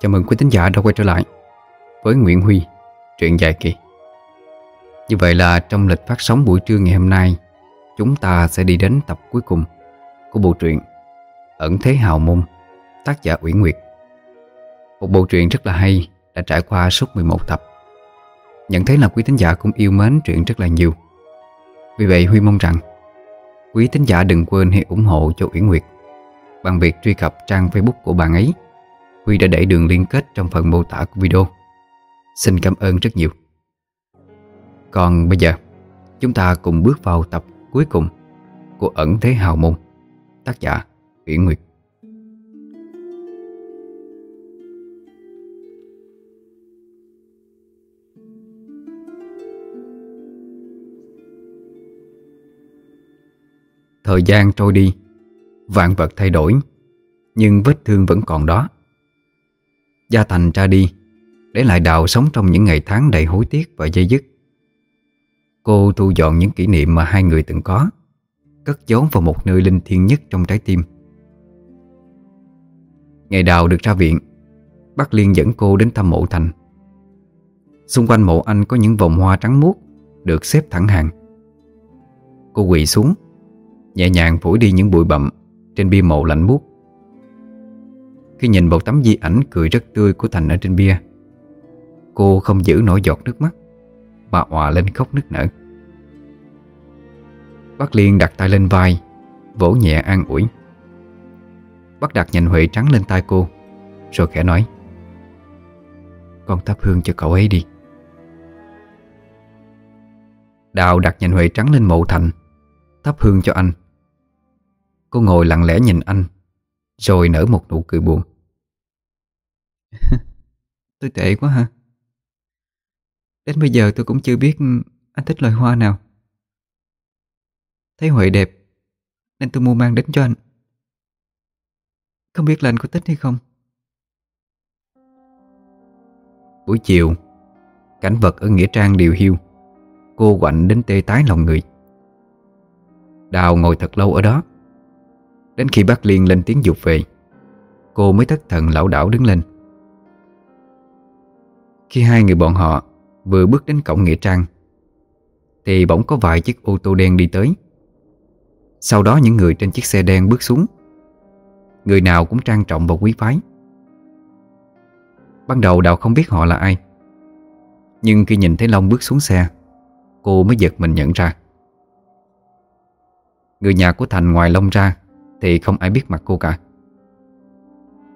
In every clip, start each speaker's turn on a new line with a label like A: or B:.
A: Chào mừng quý thính giả đã quay trở lại với Nguyễn Huy, truyện dài kỳ. Như vậy là trong lịch phát sóng buổi trưa ngày hôm nay, chúng ta sẽ đi đến tập cuối cùng của bộ truyện Ẩn Thế Hào Môn, tác giả Uyển Nguyệt. Một bộ truyện rất là hay, đã trải qua suốt 11 tập. Nhận thấy là quý thính giả cũng yêu mến truyện rất là nhiều. Vì vậy Huy mong rằng quý thính giả đừng quên hãy ủng hộ cho Uyển Nguyệt bằng việc truy cập trang Facebook của bạn ấy Huy đã để đường liên kết trong phần mô tả của video. Xin cảm ơn rất nhiều. Còn bây giờ, Chúng ta cùng bước vào tập cuối cùng Của ẩn thế hào môn, Tác giả Uyển Nguyệt. Thời gian trôi đi, Vạn vật thay đổi, Nhưng vết thương vẫn còn đó. Gia Thành ra đi, Để lại Đào sống trong những ngày tháng đầy hối tiếc và dây dứt. Cô thu dọn những kỷ niệm mà hai người từng có, Cất giấu vào một nơi linh thiêng nhất trong trái tim. Ngày Đào được ra viện Bác Liên dẫn cô đến thăm mộ Thành. Xung quanh mộ anh có những vòng hoa trắng muốt, Được xếp thẳng hàng. Cô quỳ xuống, Nhẹ nhàng phủi đi những bụi bậm Trên bia mộ lạnh buốt khi nhìn vào tấm di ảnh cười rất tươi của Thành ở trên bia, Cô không giữ nổi giọt nước mắt, Mà òa lên khóc nức nở. Bác Liên đặt tay lên vai, Vỗ nhẹ an ủi. Bác đặt nhành huệ trắng lên tay cô, Rồi khẽ nói, Con thắp hương cho cậu ấy đi. Đào đặt nhành huệ trắng lên mộ thành, Thắp hương cho anh. Cô ngồi lặng lẽ nhìn anh rồi nở một nụ cười buồn. Tôi tệ quá hả? Đến bây giờ tôi cũng chưa biết Anh thích loài hoa nào. Thấy Huệ đẹp Nên tôi mua mang đến cho anh. Không biết là anh có thích hay không. Buổi chiều Cảnh vật ở Nghĩa Trang điều hiu. Cô quạnh đến tê tái lòng người. Đào ngồi thật lâu ở đó Đến khi bác Liên lên tiếng dục về, Cô mới thất thần lão đảo đứng lên. Khi hai người bọn họ Vừa bước đến cổng Nghĩa Trang, Thì bỗng có vài chiếc ô tô đen đi tới. Sau đó những người trên chiếc xe đen bước xuống. Người nào cũng trang trọng và quý phái. Ban đầu Đào không biết họ là ai, Nhưng khi nhìn thấy Long bước xuống xe, Cô mới giật mình nhận ra. Người nhà của Thành ngoài Long ra thì không ai biết mặt cô cả.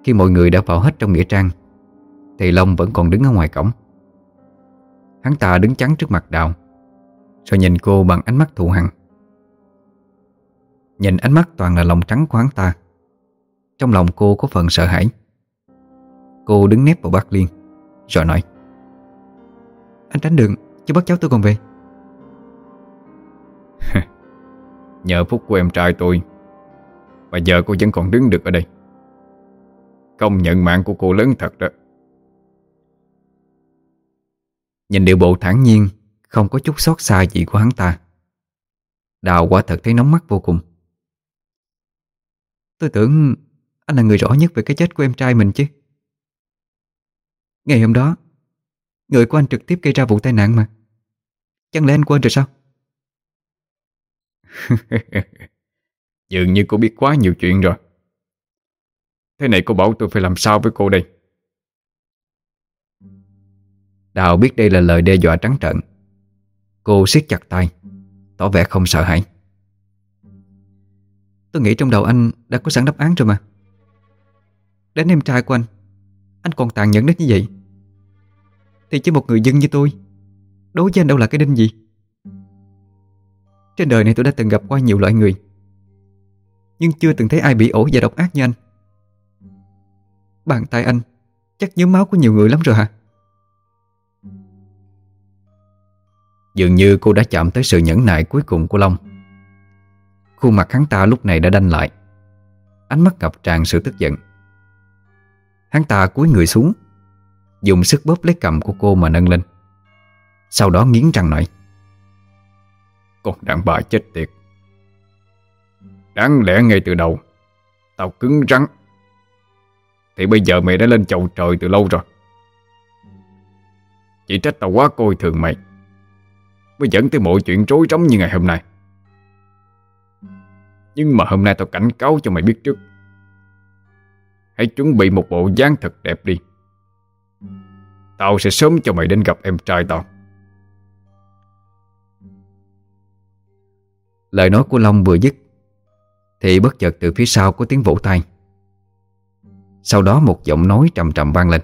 A: Khi mọi người đã vào hết trong nghĩa trang, Thì Long vẫn còn đứng ở ngoài cổng. Hắn ta đứng chắn trước mặt Đào, Rồi nhìn cô bằng ánh mắt thù hằn. Nhìn ánh mắt toàn là lòng trắng của hắn ta, Trong lòng cô có phần sợ hãi. Cô đứng nép vào bác Liên, Rồi nói, Anh tránh đường, chứ bắt cháu tôi còn về.
B: Nhờ phúc của em trai tôi mà giờ cô vẫn còn đứng được ở đây. Công nhận mạng của cô lớn thật đó.
A: Nhìn điệu bộ thản nhiên Không có chút xót xa gì của hắn ta. Đào quả thật thấy nóng mắt vô cùng. Tôi tưởng anh là người rõ nhất về cái chết của em trai mình chứ. Ngày hôm đó Người của anh trực tiếp gây ra vụ tai nạn mà. Chẳng lẽ anh quên rồi sao
B: Dường như cô biết quá nhiều chuyện rồi. Thế này cô bảo tôi phải làm sao với cô đây?
A: Đào biết đây là lời đe dọa trắng trợn. Cô siết chặt tay, Tỏ vẻ không sợ hãi. Tôi nghĩ trong đầu anh đã có sẵn đáp án rồi mà. Đến em trai của anh Anh còn tàn nhẫn đến như vậy. Thì chỉ một người dân như tôi, Đối với anh đâu là cái đinh gì? Trên đời này tôi đã từng gặp qua nhiều loại người nhưng chưa từng thấy ai bị ổ và độc ác như anh. Bàn tay anh, Chắc nhớ máu của nhiều người lắm rồi hả? Dường như cô đã chạm tới sự nhẫn nại cuối cùng của Long. Khuôn mặt hắn ta lúc này đã đanh lại. Ánh mắt ngập tràn sự tức giận. Hắn ta cúi người xuống, Dùng sức bóp lấy cầm của cô mà nâng lên. Sau đó nghiến răng nói,
B: Con đàn bà chết tiệt Đáng lẽ ngay từ đầu, Tao cứng rắn. Thì bây giờ mày đã lên chầu trời từ lâu rồi. Chỉ trách tao quá coi thường mày, Mới dẫn tới mọi chuyện rối rắm như ngày hôm nay. Nhưng mà hôm nay tao cảnh cáo cho mày biết trước. Hãy chuẩn bị một bộ dáng thật đẹp đi. Tao sẽ sớm cho mày đến gặp em trai tao.
A: Lời nói của Long vừa dứt thì bất chợt từ phía sau có tiếng vỗ tay. Sau đó một giọng nói trầm trầm vang lên.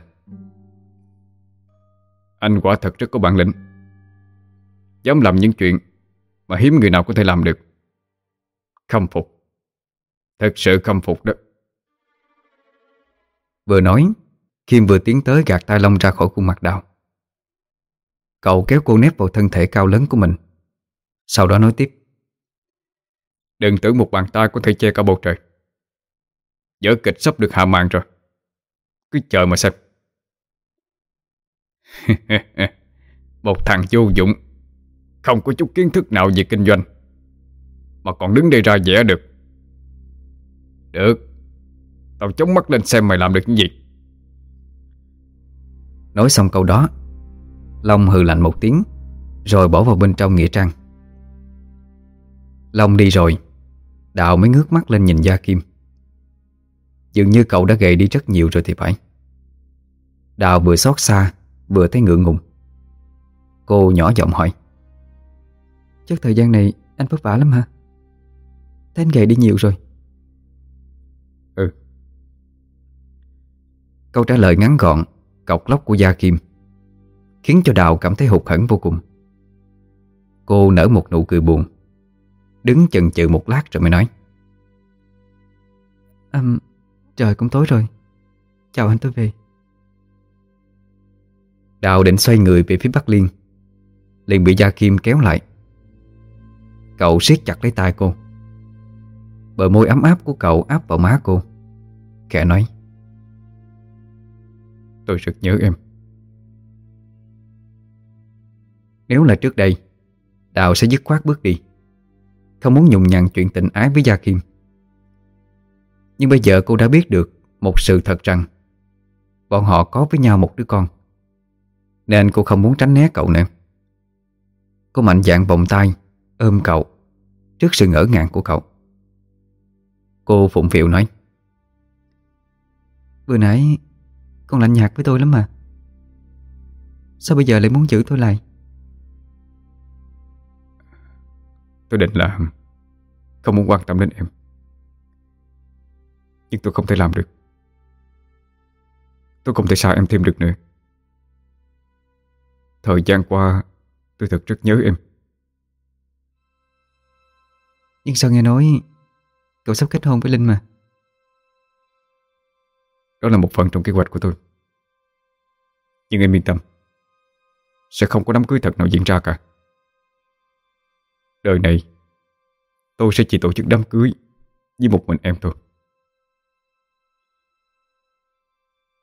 B: Anh quả thật rất có bản lĩnh. Dám làm những chuyện Mà hiếm người nào có thể làm được. Khâm phục. Thật sự khâm phục đó.
A: Vừa nói Kim vừa tiến tới gạt tay Long ra khỏi khuôn mặt đào Cậu kéo cô nép vào thân thể cao lớn của mình. Sau đó nói tiếp
B: Đừng tưởng một bàn tay có thể che cả bầu trời. Vở kịch sắp được hạ màn rồi. Cứ chờ mà xem. Một thằng vô dụng. Không có chút kiến thức nào về kinh doanh. Mà còn đứng đây ra vẽ được. Được. Tao chống mắt lên xem mày làm được những gì.
A: Nói xong câu đó, Long hừ lạnh một tiếng, Rồi bỏ vào bên trong nghĩa trang. Long đi rồi. Đào mới ngước mắt lên nhìn Gia Kim. Dường như cậu đã gầy đi rất nhiều rồi thì phải. Đào vừa xót xa, Vừa thấy ngượng ngùng. Cô nhỏ giọng hỏi. Chắc thời gian này anh vất vả lắm hả? Thấy anh gầy đi nhiều rồi.
B: Ừ.
A: Câu trả lời ngắn gọn, Cọc lóc của Gia Kim, Khiến cho Đào cảm thấy hụt hẫng vô cùng. Cô nở một nụ cười buồn. Đứng chần chừ một lát rồi mới nói. À, Trời cũng tối rồi. Chào anh tôi về. Đào định xoay người về phía Bắc Liên. Liền bị Gia Kim kéo lại. Cậu siết chặt lấy tay cô. Bờ môi ấm áp của cậu áp vào má cô. Khẽ nói.
B: Tôi rất nhớ em.
A: Nếu là trước đây Đào sẽ dứt khoát bước đi không muốn nhùng nhằn chuyện tình ái với Gia Kim. Nhưng bây giờ cô đã biết được Một sự thật rằng Bọn họ có với nhau một đứa con, Nên cô không muốn tránh né cậu nữa. Cô mạnh dạn vòng tay, Ôm cậu Trước sự ngỡ ngàng của cậu. Cô phụng phịu nói Vừa nãy Con lạnh nhạt với tôi lắm mà. Sao bây giờ lại muốn giữ tôi lại?
B: Tôi định là Không muốn quan tâm đến em. Nhưng tôi không thể làm được. Tôi không thể xa em thêm được nữa. Thời gian qua Tôi thật rất nhớ em.
A: Nhưng sao nghe nói Cậu sắp kết hôn với Linh mà?
B: Đó là một phần trong kế hoạch của tôi. Nhưng em yên tâm Sẽ không có đám cưới thật nào diễn ra cả Đời này, Tôi sẽ chỉ tổ chức đám cưới Với một mình em thôi.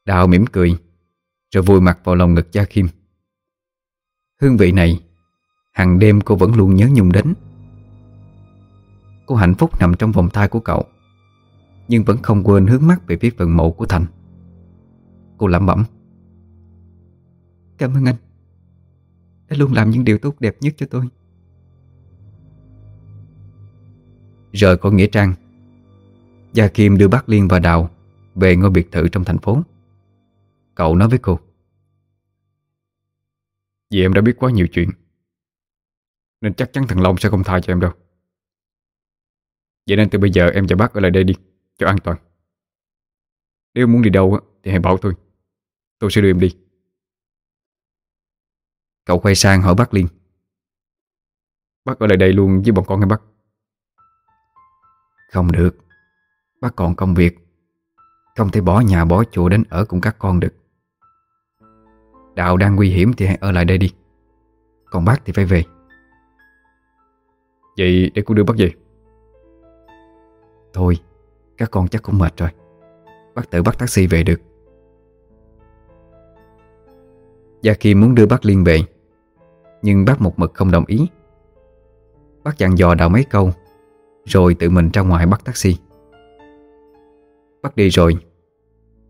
A: Đào mỉm cười, Rồi vùi mặt vào lòng ngực Gia Kim. Hương vị này, hàng đêm cô vẫn luôn nhớ nhung đến. Cô hạnh phúc nằm trong vòng tay của cậu, Nhưng vẫn không quên hướng mắt về phía phần mộ của Thành. Cô lẩm bẩm, Cảm ơn anh. Đã luôn làm những điều tốt đẹp nhất cho tôi. Rời khỏi Nghĩa Trang. Gia Kim đưa bác Liên và Đào Về ngôi biệt thự trong thành phố. Cậu nói với cô,
B: Vì em đã biết quá nhiều chuyện, Nên chắc chắn thằng Long sẽ không tha cho em đâu. Vậy nên từ bây giờ em và bác ở lại đây đi, Cho an toàn. Nếu muốn đi đâu thì hãy bảo tôi. Tôi sẽ đưa em đi.
A: Cậu quay sang hỏi bác Liên,
B: Bác ở lại đây luôn với bọn con nghe bác?
A: Không được. Bác còn công việc. Không thể bỏ nhà bỏ chùa đến ở cùng các con được. Đạo đang nguy hiểm thì hãy ở lại đây đi. Còn bác thì phải về.
B: Vậy để cô đưa bác về.
A: Thôi Các con chắc cũng mệt rồi. Bác tự bắt taxi về được. Gia Kim muốn đưa bác Liên về Nhưng bác một mực không đồng ý. Bác dặn dò đào mấy câu Rồi tự mình ra ngoài bắt taxi. Bác đi rồi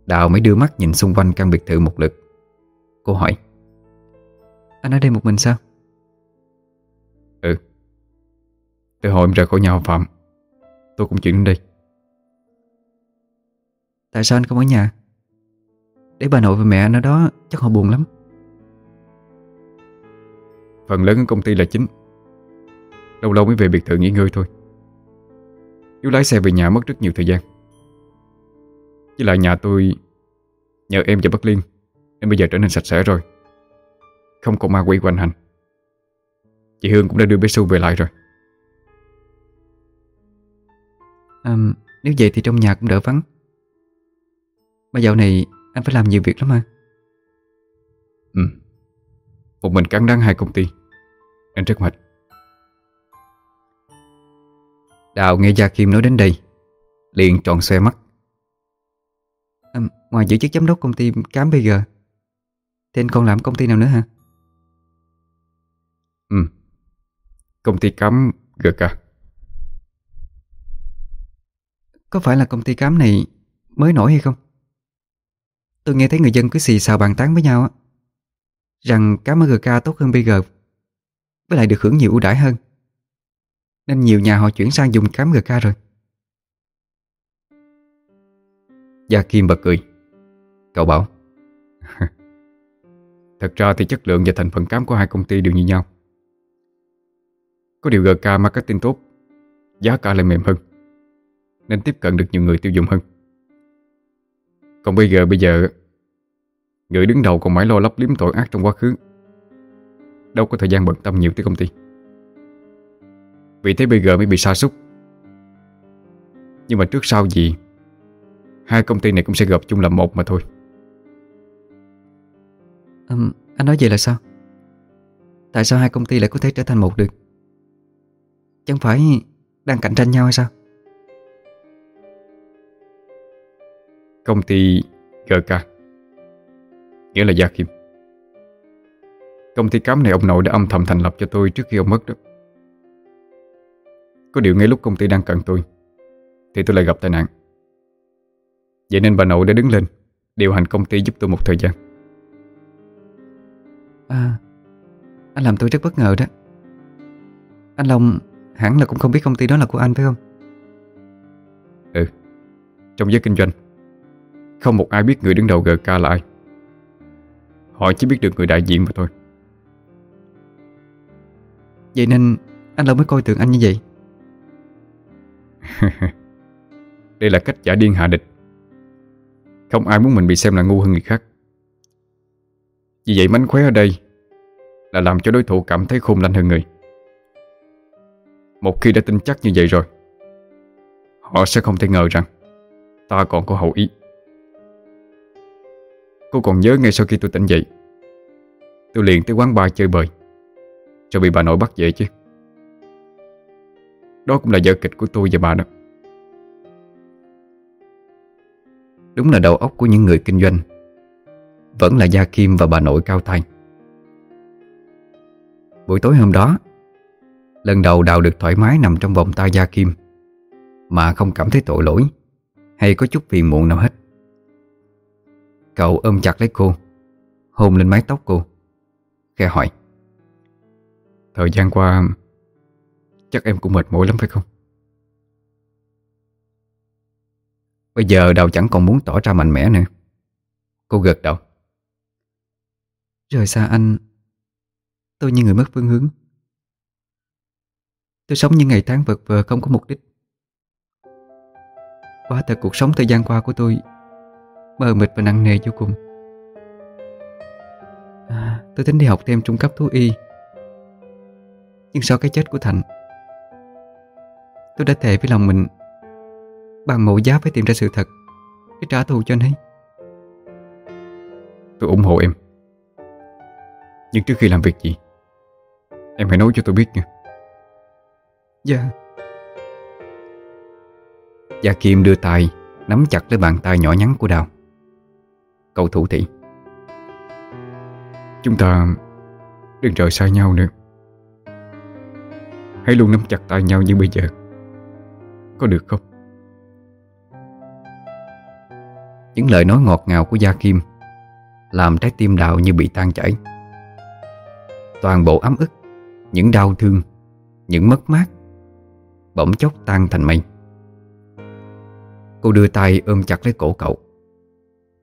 A: Đào mới đưa mắt nhìn xung quanh căn biệt thự một lượt. Cô hỏi Anh ở đây một mình sao?
B: Ừ. Từ hồi em rời khỏi nhà họ Phạm Tôi cũng chuyển đến đây.
A: Tại sao anh không ở nhà? Để bà nội và mẹ anh ở đó chắc họ buồn lắm.
B: Phần lớn ở công ty là chính Lâu lâu mới về biệt thự nghỉ ngơi thôi Nếu lái xe về nhà mất rất nhiều thời gian. Với lại nhà tôi Nhờ em và Bắc Liên Nên bây giờ trở nên sạch sẽ rồi. Không còn ma quỷ quanh hành. Chị Hương cũng đã đưa bé Su về lại rồi.
A: À, Nếu vậy thì trong nhà cũng đỡ vắng. Mà dạo này anh phải làm nhiều việc lắm ha
B: Ừ Một mình cắn đắng hai công ty Anh rất mệt
A: Đào nghe Gia Kim nói đến đây liền tròn xoe mắt à, Ngoài giữ chức giám đốc công ty cám giờ Thì anh còn làm công ty nào nữa hả?
B: Ừ Công ty cám GK
A: Có phải là công ty cám này mới nổi hay không? Tôi nghe thấy người dân cứ xì xào bàn tán với nhau á Rằng cám GK tốt hơn BG Với lại được hưởng nhiều ưu đãi hơn nên nhiều nhà họ chuyển sang dùng cám GK rồi.
B: Gia Kim bật cười. Cậu bảo, Thật ra thì chất lượng và thành phần cám của hai công ty đều như nhau. Có điều GK marketing tốt, Giá cả lại mềm hơn, Nên tiếp cận được nhiều người tiêu dùng hơn. Còn bây giờ bây giờ, Người đứng đầu còn mãi lo lấp liếm tội ác trong quá khứ. Đâu có thời gian bận tâm nhiều tới công ty. Vì thế bây giờ mới bị sa sút Nhưng mà trước sau gì Hai công ty này cũng sẽ gặp chung làm một mà thôi
A: à, Anh nói vậy là sao? Tại sao hai công ty lại có thể trở thành một được? Chẳng phải đang cạnh tranh nhau hay sao?
B: Công ty GK Nghĩa là Gia Kim Công ty cám này ông nội đã âm thầm thành lập cho tôi trước khi ông mất đó Có điều ngay lúc công ty đang cần tôi Thì tôi lại gặp tai nạn. Vậy nên bà nội đã đứng lên Điều hành công ty giúp tôi một thời gian.
A: À Anh làm tôi rất bất ngờ đó. Anh Long hẳn là cũng không biết công ty đó là của anh phải không?
B: Ừ. Trong giới kinh doanh Không một ai biết người đứng đầu GK là ai. Họ chỉ biết được người đại diện mà thôi.
A: Vậy nên anh Long mới coi thường anh như vậy
B: Đây là cách giả điên hạ địch. Không ai muốn mình bị xem là ngu hơn người khác. Vì vậy mánh khóe ở đây Là làm cho đối thủ cảm thấy khôn lanh hơn người. Một khi đã tin chắc như vậy rồi, Họ sẽ không thể ngờ rằng Ta còn có hậu ý. Cô còn nhớ ngay sau khi tôi tỉnh dậy, Tôi liền tới quán bar chơi bời Rồi bị bà nội bắt về chứ. Đó cũng là vở kịch của tôi và bà đó.
A: Đúng là đầu óc của những người kinh doanh Vẫn là Gia Kim và bà nội cao tay Buổi tối hôm đó, Lần đầu Đào được thoải mái nằm trong vòng tay Gia Kim, Mà không cảm thấy tội lỗi Hay có chút phiền muộn nào hết. Cậu ôm chặt lấy cô, Hôn lên mái tóc cô Khe hỏi,
B: Thời gian qua Chắc em cũng mệt mỏi lắm phải không?
A: Bây giờ Đào chẳng còn muốn tỏ ra mạnh mẽ nữa. Cô gật đầu. Rời xa anh Tôi như người mất phương hướng. Tôi sống những ngày tháng vật vờ không có mục đích. Quá thật cuộc sống thời gian qua của tôi Mờ mịt và nặng nề vô cùng. À, Tôi tính đi học thêm trung cấp thú y. Nhưng sau cái chết của Thành Tôi đã thề với lòng mình. Bằng mẫu giá phải tìm ra sự thật Để trả thù cho anh ấy.
B: Tôi ủng hộ em. Nhưng trước khi làm việc gì Em hãy nói cho tôi biết nha.
A: Dạ. Gia Kim đưa tay Nắm chặt lấy bàn tay nhỏ nhắn của Đào. Cậu thủ thị.
B: Chúng ta Đừng rời xa nhau nữa. Hãy luôn nắm chặt tay nhau như bây giờ có được không?
A: Những lời nói ngọt ngào của Gia Kim Làm trái tim Đào như bị tan chảy. Toàn bộ ấm ức, Những đau thương, Những mất mát Bỗng chốc tan thành mây. Cô đưa tay ôm chặt lấy cổ cậu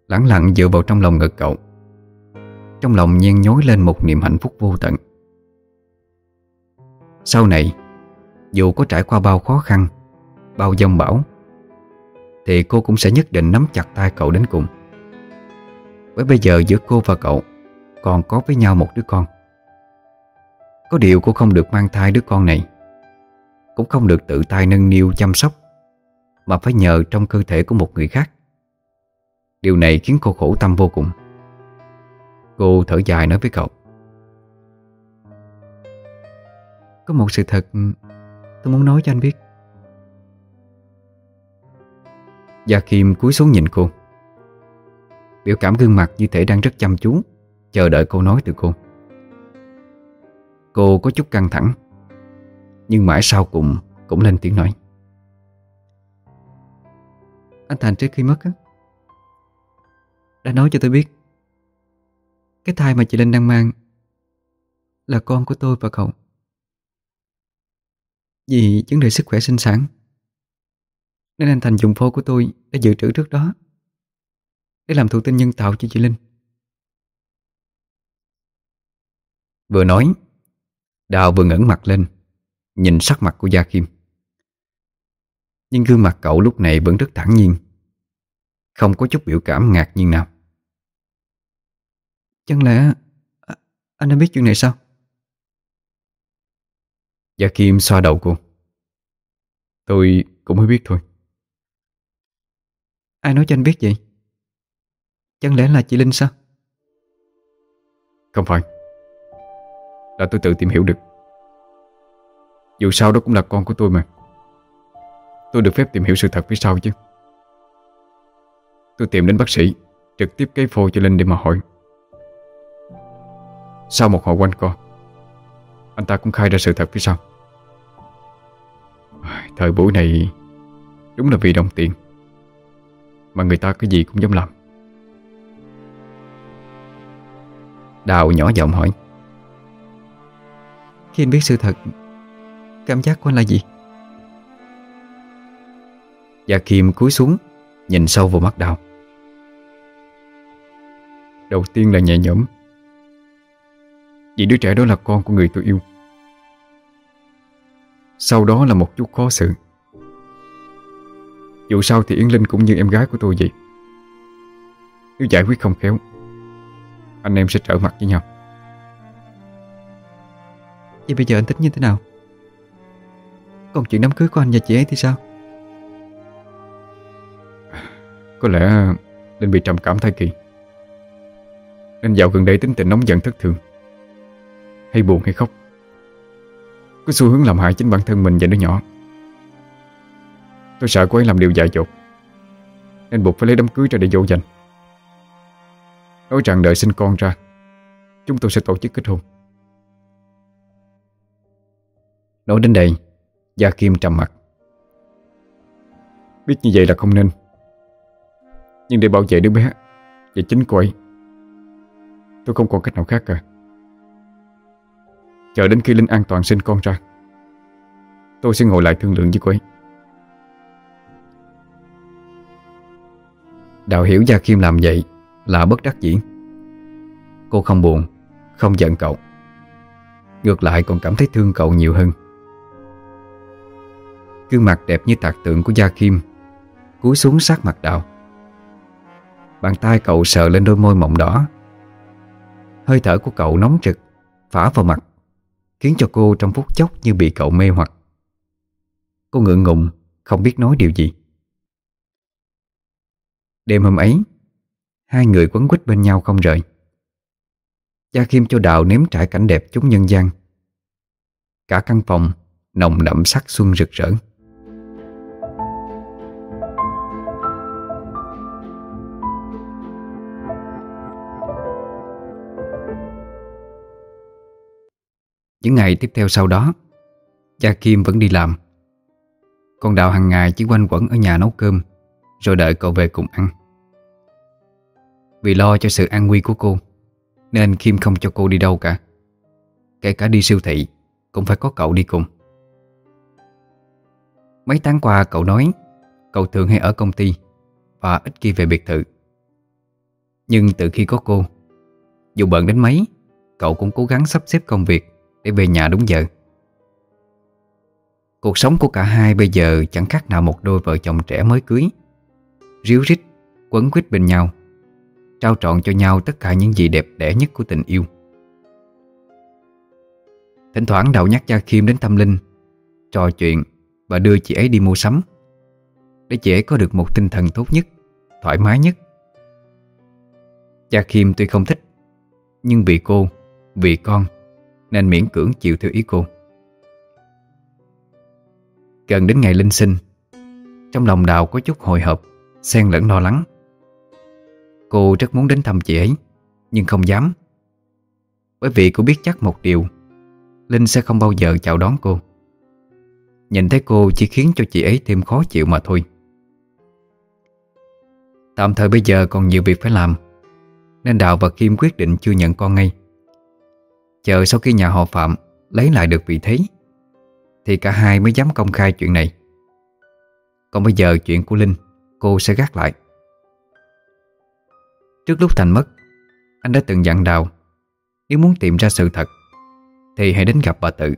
A: Lặng lặng dựa vào trong lòng ngực cậu. Trong lòng nhen nhối lên một niềm hạnh phúc vô tận. Sau này, Dù có trải qua bao khó khăn Bao dông bão, Thì cô cũng sẽ nhất định nắm chặt tay cậu đến cùng. Bởi bây giờ giữa cô và cậu Còn có với nhau một đứa con. Có điều cô không được mang thai đứa con này, Cũng không được tự tay nâng niu chăm sóc, Mà phải nhờ trong cơ thể của một người khác. Điều này khiến cô khổ tâm vô cùng. Cô thở dài nói với cậu. Có một sự thật Tôi muốn nói cho anh biết. Gia Kim cúi xuống nhìn cô. Biểu cảm gương mặt như thể đang rất chăm chú, Chờ đợi câu nói từ cô. Cô có chút căng thẳng, Nhưng mãi sau cùng Cũng lên tiếng nói. Anh Thành trước khi mất á, Đã nói cho tôi biết, Cái thai mà chị Linh đang mang Là con của tôi và cậu. Vì vấn đề sức khỏe sinh sản nên anh Thành dùng phô của tôi Đã dự trữ trước đó. Để làm thụ tinh nhân tạo cho chị Linh. Vừa nói, Đào vừa ngẩng mặt lên, Nhìn sắc mặt của Gia Kim. Nhưng gương mặt cậu lúc này vẫn rất thẳng nhiên, Không có chút biểu cảm ngạc nhiên nào. Chẳng lẽ Anh đã biết chuyện này sao? Gia Kim xoa đầu cô. Tôi cũng mới biết thôi. Ai nói cho anh biết vậy? Chẳng lẽ là chị Linh sao?
B: Không phải. Là tôi tự tìm hiểu được. Dù sao đó cũng là con của tôi mà. Tôi được phép tìm hiểu sự thật phía sau chứ. Tôi tìm đến bác sĩ, Trực tiếp cấy phô cho Linh để mà hỏi. Sau một hồi quanh co, Anh ta cũng khai ra sự thật phía sau. Thời buổi này Đúng là vì đồng tiền. Mà người ta cái gì cũng dám làm.
A: Đào nhỏ giọng hỏi Khi anh biết sự thật Cảm giác của anh là gì? Gia Kim cúi xuống Nhìn sâu vào mắt Đào.
B: Đầu tiên là nhẹ nhõm. Vì đứa trẻ đó là con của người tôi yêu. Sau đó là một chút khó xử Dù sao thì Yến Linh cũng như em gái của tôi vậy. Nếu giải quyết không khéo Anh em sẽ trở mặt với nhau.
A: Vậy bây giờ anh tính như thế nào? Còn chuyện đám cưới của anh và chị ấy thì sao?
B: Có lẽ Linh bị trầm cảm thai kỳ. Nên dạo gần đây tính tình nóng giận thất thường. Hay buồn hay khóc. Có xu hướng làm hại chính bản thân mình và đứa nhỏ Tôi sợ cô ấy làm điều dại dột, Nên buộc phải lấy đám cưới ra để dỗ dành. Nói rằng đợi sinh con ra, Chúng tôi sẽ tổ chức kết hôn.
A: Nói đến đây, Gia Kim trầm mặt.
B: Biết như vậy là không nên, Nhưng để bảo vệ đứa bé Và chính cô ấy, Tôi không còn cách nào khác cả. Chờ đến khi Linh an toàn sinh con ra, Tôi sẽ ngồi lại thương lượng với cô ấy.
A: Đào hiểu Gia Kim làm vậy Là bất đắc dĩ. Cô không buồn, Không giận cậu. Ngược lại còn cảm thấy thương cậu nhiều hơn. Gương mặt đẹp như tạc tượng của Gia Kim Cúi xuống sát mặt Đào Bàn tay cậu sờ lên đôi môi mọng đỏ. Hơi thở của cậu nóng trực Phả vào mặt, Khiến cho cô trong phút chốc như bị cậu mê hoặc. Cô ngượng ngùng, Không biết nói điều gì. Đêm hôm ấy, Hai người quấn quýt bên nhau không rời. Gia Kim cho Đạo nếm trải cảnh đẹp chúng nhân gian. Cả căn phòng Nồng đậm sắc xuân rực rỡ. Những ngày tiếp theo sau đó, Cha Kim vẫn đi làm. Còn Đào hàng ngày chỉ quanh quẩn ở nhà nấu cơm, Rồi đợi cậu về cùng ăn. Vì lo cho sự an nguy của cô, Nên Kim không cho cô đi đâu cả. Kể cả đi siêu thị, Cũng phải có cậu đi cùng. Mấy tháng qua cậu nói, Cậu thường hay ở công ty Và ít khi về biệt thự. Nhưng từ khi có cô, Dù bận đến mấy, Cậu cũng cố gắng sắp xếp công việc Để về nhà đúng giờ. Cuộc sống của cả hai bây giờ Chẳng khác nào một đôi vợ chồng trẻ mới cưới. Ríu rít, Quấn quýt bên nhau. Trao trọn cho nhau tất cả những gì đẹp đẽ nhất của tình yêu. Thỉnh thoảng Đậu nhắc Gia Khiêm đến thăm Linh, Trò chuyện Và đưa chị ấy đi mua sắm, Để chị ấy có được một tinh thần tốt nhất, Thoải mái nhất. Gia Khiêm tuy không thích, Nhưng vì cô, Vì con, Nên miễn cưỡng chịu theo ý cô. Gần đến ngày Linh sinh, Trong lòng Đào có chút hồi hộp, Xen lẫn lo lắng. Cô rất muốn đến thăm chị ấy, Nhưng không dám. Bởi vì cô biết chắc một điều, Linh sẽ không bao giờ chào đón cô. Nhìn thấy cô chỉ khiến cho chị ấy thêm khó chịu mà thôi. Tạm thời bây giờ còn nhiều việc phải làm, Nên Đào và Kim quyết định chưa nhận con ngay. Chờ sau khi nhà họ Phạm lấy lại được vị thế, Thì cả hai mới dám công khai chuyện này. Còn bây giờ chuyện của Linh, Cô sẽ gác lại. Trước lúc Thành mất, Anh đã từng dặn Đào, Nếu muốn tìm ra sự thật, Thì hãy đến gặp bà Tự.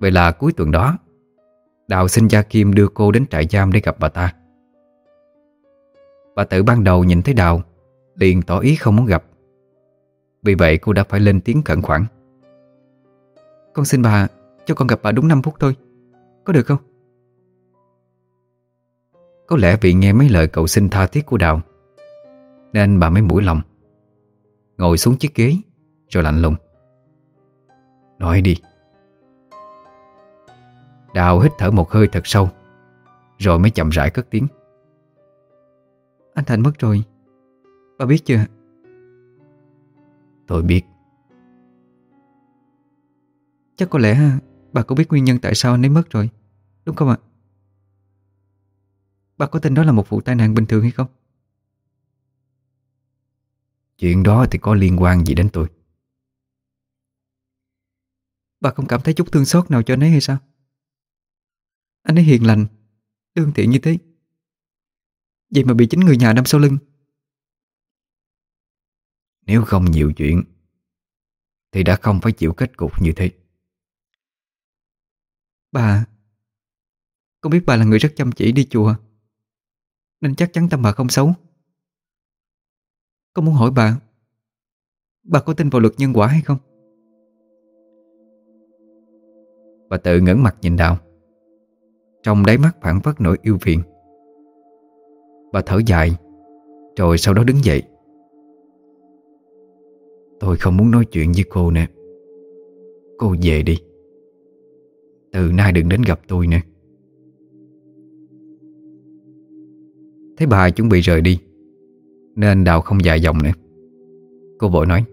A: Vậy là cuối tuần đó, Đào xin Gia Kim đưa cô đến trại giam để gặp bà ta. Bà Tự ban đầu nhìn thấy Đào, Liền tỏ ý không muốn gặp. Vì vậy cô đã phải lên tiếng khẩn khoản. Con xin bà Cho con gặp bà đúng 5 phút thôi, Có được không? Có lẽ vì nghe mấy lời cầu xin tha thiết của Đào nên bà mới mũi lòng. Ngồi xuống chiếc ghế, Rồi lạnh lùng. Nói đi. Đào hít thở một hơi thật sâu, Rồi mới chậm rãi cất tiếng. Anh Thành mất rồi. Bà biết chưa? Tôi biết. Chắc có lẽ bà có biết nguyên nhân tại sao anh ấy mất rồi, Đúng không ạ? Bà có tin đó là một vụ tai nạn bình thường hay không? Chuyện đó thì có liên quan gì đến tôi? Bà không cảm thấy chút thương xót nào cho anh ấy hay sao? Anh ấy hiền lành Lương thiện như thế. Vậy mà bị chính người nhà đâm sau lưng. Nếu không nhiều chuyện Thì đã không phải chịu kết cục như thế. Bà Con biết bà là người rất chăm chỉ đi chùa Nên chắc chắn tâm bà không xấu con muốn hỏi bà Bà có tin vào luật nhân quả hay không? Bà tự ngẩng mặt nhìn Đào. Trong đáy mắt phản phất nỗi yêu phiền. Bà thở dài, Rồi sau đó đứng dậy. Tôi không muốn nói chuyện với cô nè. Cô về đi. Từ nay đừng đến gặp tôi nữa Thấy bà chuẩn bị rời đi nên Đào không dài dòng nữa. Cô vội nói,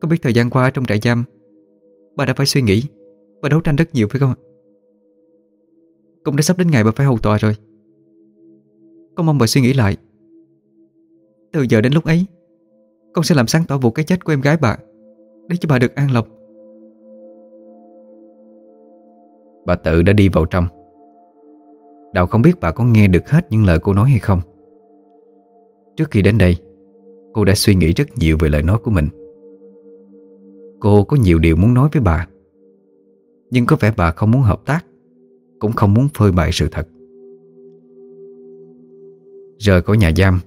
A: Có biết thời gian qua trong trại giam, Bà đã phải suy nghĩ Và đấu tranh rất nhiều phải không ạ? Cũng đã sắp đến ngày bà phải hầu tòa rồi. Con mong bà suy nghĩ lại. Từ giờ đến lúc ấy, Con sẽ làm sáng tỏ vụ cái chết của em gái bà, Để cho bà được an lòng. Bà tự đã đi vào trong. Đào không biết bà có nghe được hết những lời cô nói hay không. Trước khi đến đây, Cô đã suy nghĩ rất nhiều về lời nói của mình. Cô có nhiều điều muốn nói với bà, Nhưng có vẻ bà không muốn hợp tác, Cũng không muốn phơi bày sự thật. Rời khỏi nhà giam,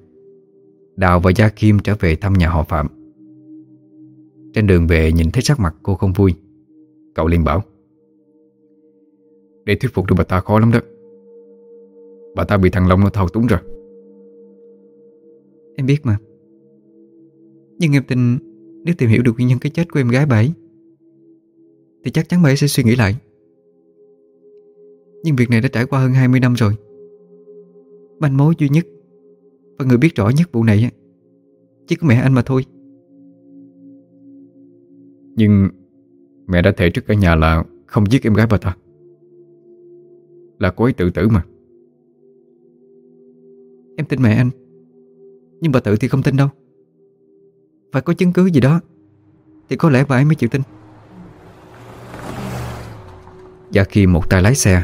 A: Đào và Gia Kim trở về thăm nhà họ Phạm. Trên đường về nhìn thấy sắc mặt cô không vui, Cậu liền bảo, Để thuyết phục được bà ta khó lắm đó. Bà ta bị thằng Long nó thao túng rồi. Em biết mà. Nhưng em tin Nếu tìm hiểu được nguyên nhân cái chết của em gái bà ấy Thì chắc chắn bà ấy sẽ suy nghĩ lại. Nhưng việc này đã trải qua hơn 20 năm rồi. Manh mối duy nhất Và người biết rõ nhất vụ này Chỉ có mẹ anh mà thôi.
B: Nhưng Mẹ đã thề trước cả nhà là Không giết em gái bà ta. Là cô ấy tự tử mà.
A: Em tin mẹ anh
C: nhưng bà tự thì không tin đâu. Phải có chứng cứ gì đó, Thì có lẽ bà ấy mới chịu tin.
A: Và khi một tay lái xe,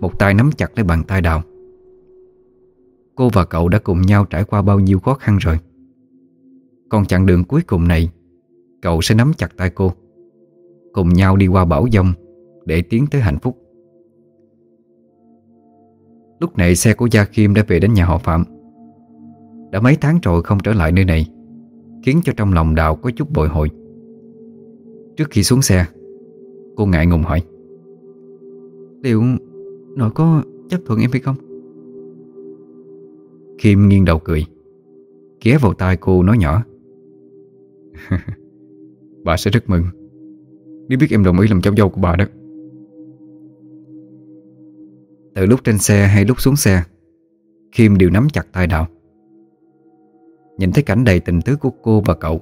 A: Một tay nắm chặt lấy bàn tay đào, Cô và cậu đã cùng nhau trải qua bao nhiêu khó khăn rồi. Còn chặng đường cuối cùng này, Cậu sẽ nắm chặt tay cô, Cùng nhau đi qua bão dông Để tiến tới hạnh phúc. Lúc này xe của Gia Kim đã về đến nhà họ Phạm. Đã mấy tháng rồi không trở lại nơi này, Khiến cho trong lòng Đào có chút bội hồi. Trước khi xuống xe, Cô ngại ngùng hỏi,
C: Liệu nội có chấp thuận em hay không?
A: Kim nghiêng đầu cười Ghé vào tai cô nói nhỏ,
B: Bà sẽ rất mừng. Nếu biết em đồng ý làm cháu dâu của bà đó.
A: Từ lúc trên xe hay lúc xuống xe, Kim đều nắm chặt tay Đào. Nhìn thấy cảnh đầy tình tứ của cô và cậu,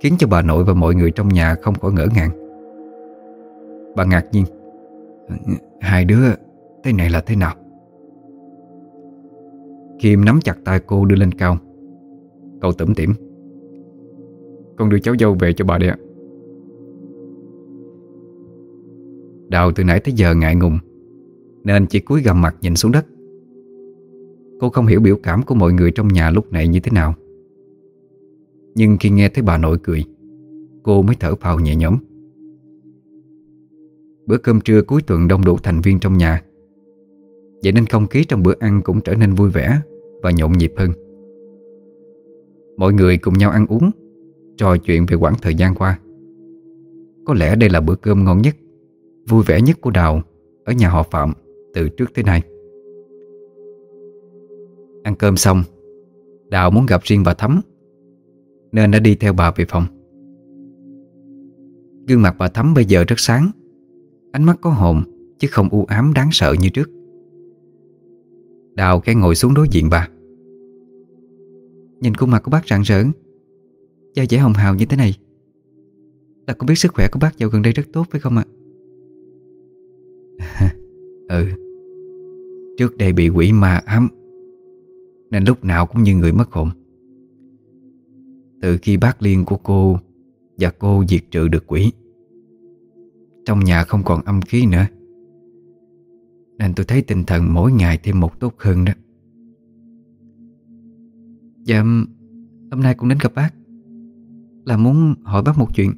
A: Khiến cho bà nội và mọi người trong nhà không khỏi ngỡ ngàng. Bà ngạc nhiên, Hai đứa, Thế này là thế nào? Kim nắm chặt tay cô đưa lên cao, Cậu tủm tỉm,
B: Con đưa cháu dâu về cho bà đi ạ.
A: Đào từ nãy tới giờ ngại ngùng, Nên chỉ cúi gầm mặt nhìn xuống đất. Cô không hiểu biểu cảm của mọi người trong nhà lúc này như thế nào. Nhưng khi nghe thấy bà nội cười, Cô mới thở phào nhẹ nhõm. Bữa cơm trưa cuối tuần đông đủ thành viên trong nhà. Vậy nên không khí trong bữa ăn cũng trở nên vui vẻ Và nhộn nhịp hơn. Mọi người cùng nhau ăn uống, Trò chuyện về quãng thời gian qua. Có lẽ đây là bữa cơm ngon nhất, Vui vẻ nhất của Đào Ở nhà họ Phạm từ trước tới nay. Ăn cơm xong, Đào muốn gặp riêng bà Thắm, Nên đã đi theo bà về phòng. Gương mặt bà Thắm bây giờ rất sáng, Ánh mắt có hồn, Chứ không u ám đáng sợ như trước. Đào cái ngồi xuống đối diện bà.
C: Nhìn khuôn mặt của bác rạng rỡ, Da dẻ hồng hào như thế này. Là cũng biết sức khỏe của bác dạo gần đây rất tốt, phải không ạ?
A: ừ. Trước đây bị quỷ ma ám nên lúc nào cũng như người mất hồn. Từ khi bác liên của cô Và cô diệt trừ được quỷ, Trong nhà không còn âm khí nữa, Nên tôi thấy tinh thần mỗi ngày thêm một tốt hơn đó.
C: Dạ Hôm nay cũng đến gặp bác, Là muốn hỏi bác một chuyện.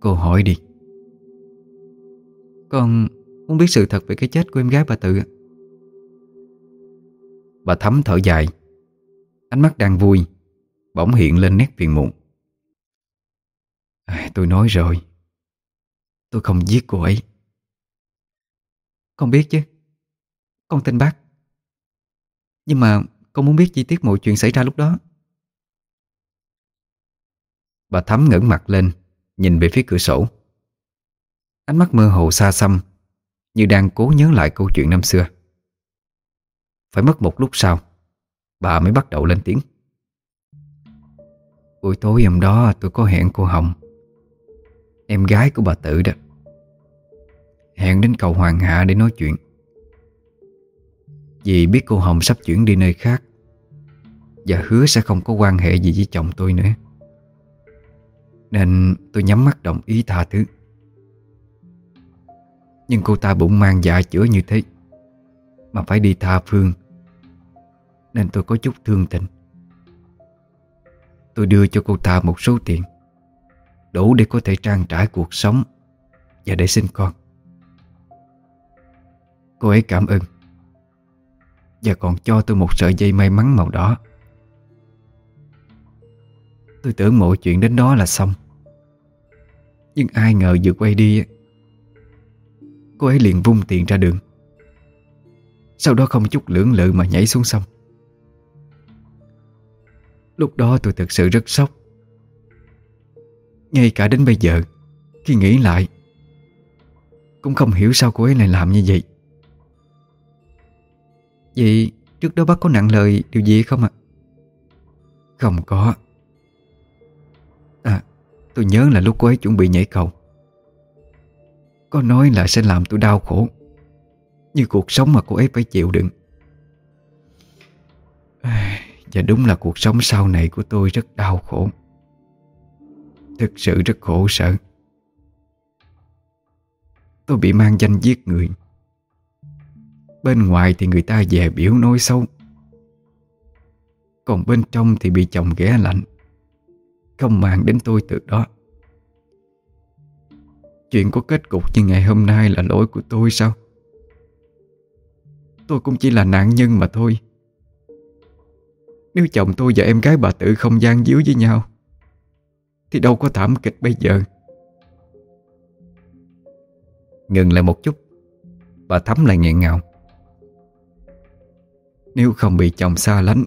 A: Cô hỏi đi.
C: Con muốn biết sự thật về cái chết của em gái bà Tự
A: Bà Thắm thở dài. Ánh mắt đang vui Bỗng hiện lên nét phiền muộn. À, Tôi nói rồi. Tôi không giết cô ấy.
C: Con biết chứ. Con tin bác. Nhưng mà con muốn biết chi tiết mọi chuyện xảy ra lúc đó.
A: Bà Thắm ngẩng mặt lên Nhìn về phía cửa sổ. Ánh mắt mơ hồ xa xăm Như đang cố nhớ lại câu chuyện năm xưa. Phải mất một lúc sau, Bà mới bắt đầu lên tiếng. Buổi tối hôm đó tôi có hẹn cô Hồng, Em gái của bà Tự đó. Hẹn đến cầu Hoàng Hạ để nói chuyện. Vì biết cô Hồng sắp chuyển đi nơi khác, Và hứa sẽ không có quan hệ gì với chồng tôi nữa. Nên tôi nhắm mắt đồng ý tha thứ. Nhưng cô ta bụng mang dạ chữa như thế. Mà phải đi tha phương. Nên tôi có chút thương tình. Tôi đưa cho cô ta một số tiền, Đủ để có thể trang trải cuộc sống Và để sinh con. Cô ấy cảm ơn Và còn cho tôi một sợi dây may mắn màu đỏ. Tôi tưởng mọi chuyện đến đó là xong, Nhưng ai ngờ vừa quay đi, Cô ấy liền vung tiền ra đường. Sau đó không chút lưỡng lự mà nhảy xuống sông. Lúc đó tôi thực sự rất sốc. Ngay cả đến bây giờ, Khi nghĩ lại, Cũng không hiểu sao cô ấy lại làm như vậy.
C: Vậy trước đó bác có nặng lời điều gì không ạ?
A: Không có. À tôi nhớ là lúc cô ấy chuẩn bị nhảy cầu. Có nói là sẽ làm tôi đau khổ. Như cuộc sống mà cô ấy phải chịu đựng.
C: Và đúng là cuộc sống sau này của tôi rất đau khổ. Thực sự rất khổ sở. Tôi bị mang danh giết người. Bên ngoài thì người ta dè biểu nói xấu. Còn bên trong thì bị chồng ghé lạnh. Không màng đến tôi từ đó. Chuyện có kết cục như ngày hôm nay là lỗi của tôi sao? Tôi cũng chỉ là nạn nhân mà thôi. Nếu chồng tôi và em gái bà tự không gian díu với nhau Thì đâu có thảm kịch bây giờ.
A: Ngừng lại một chút Bà Thắm lại nghẹn ngào.
C: Nếu không bị chồng xa lánh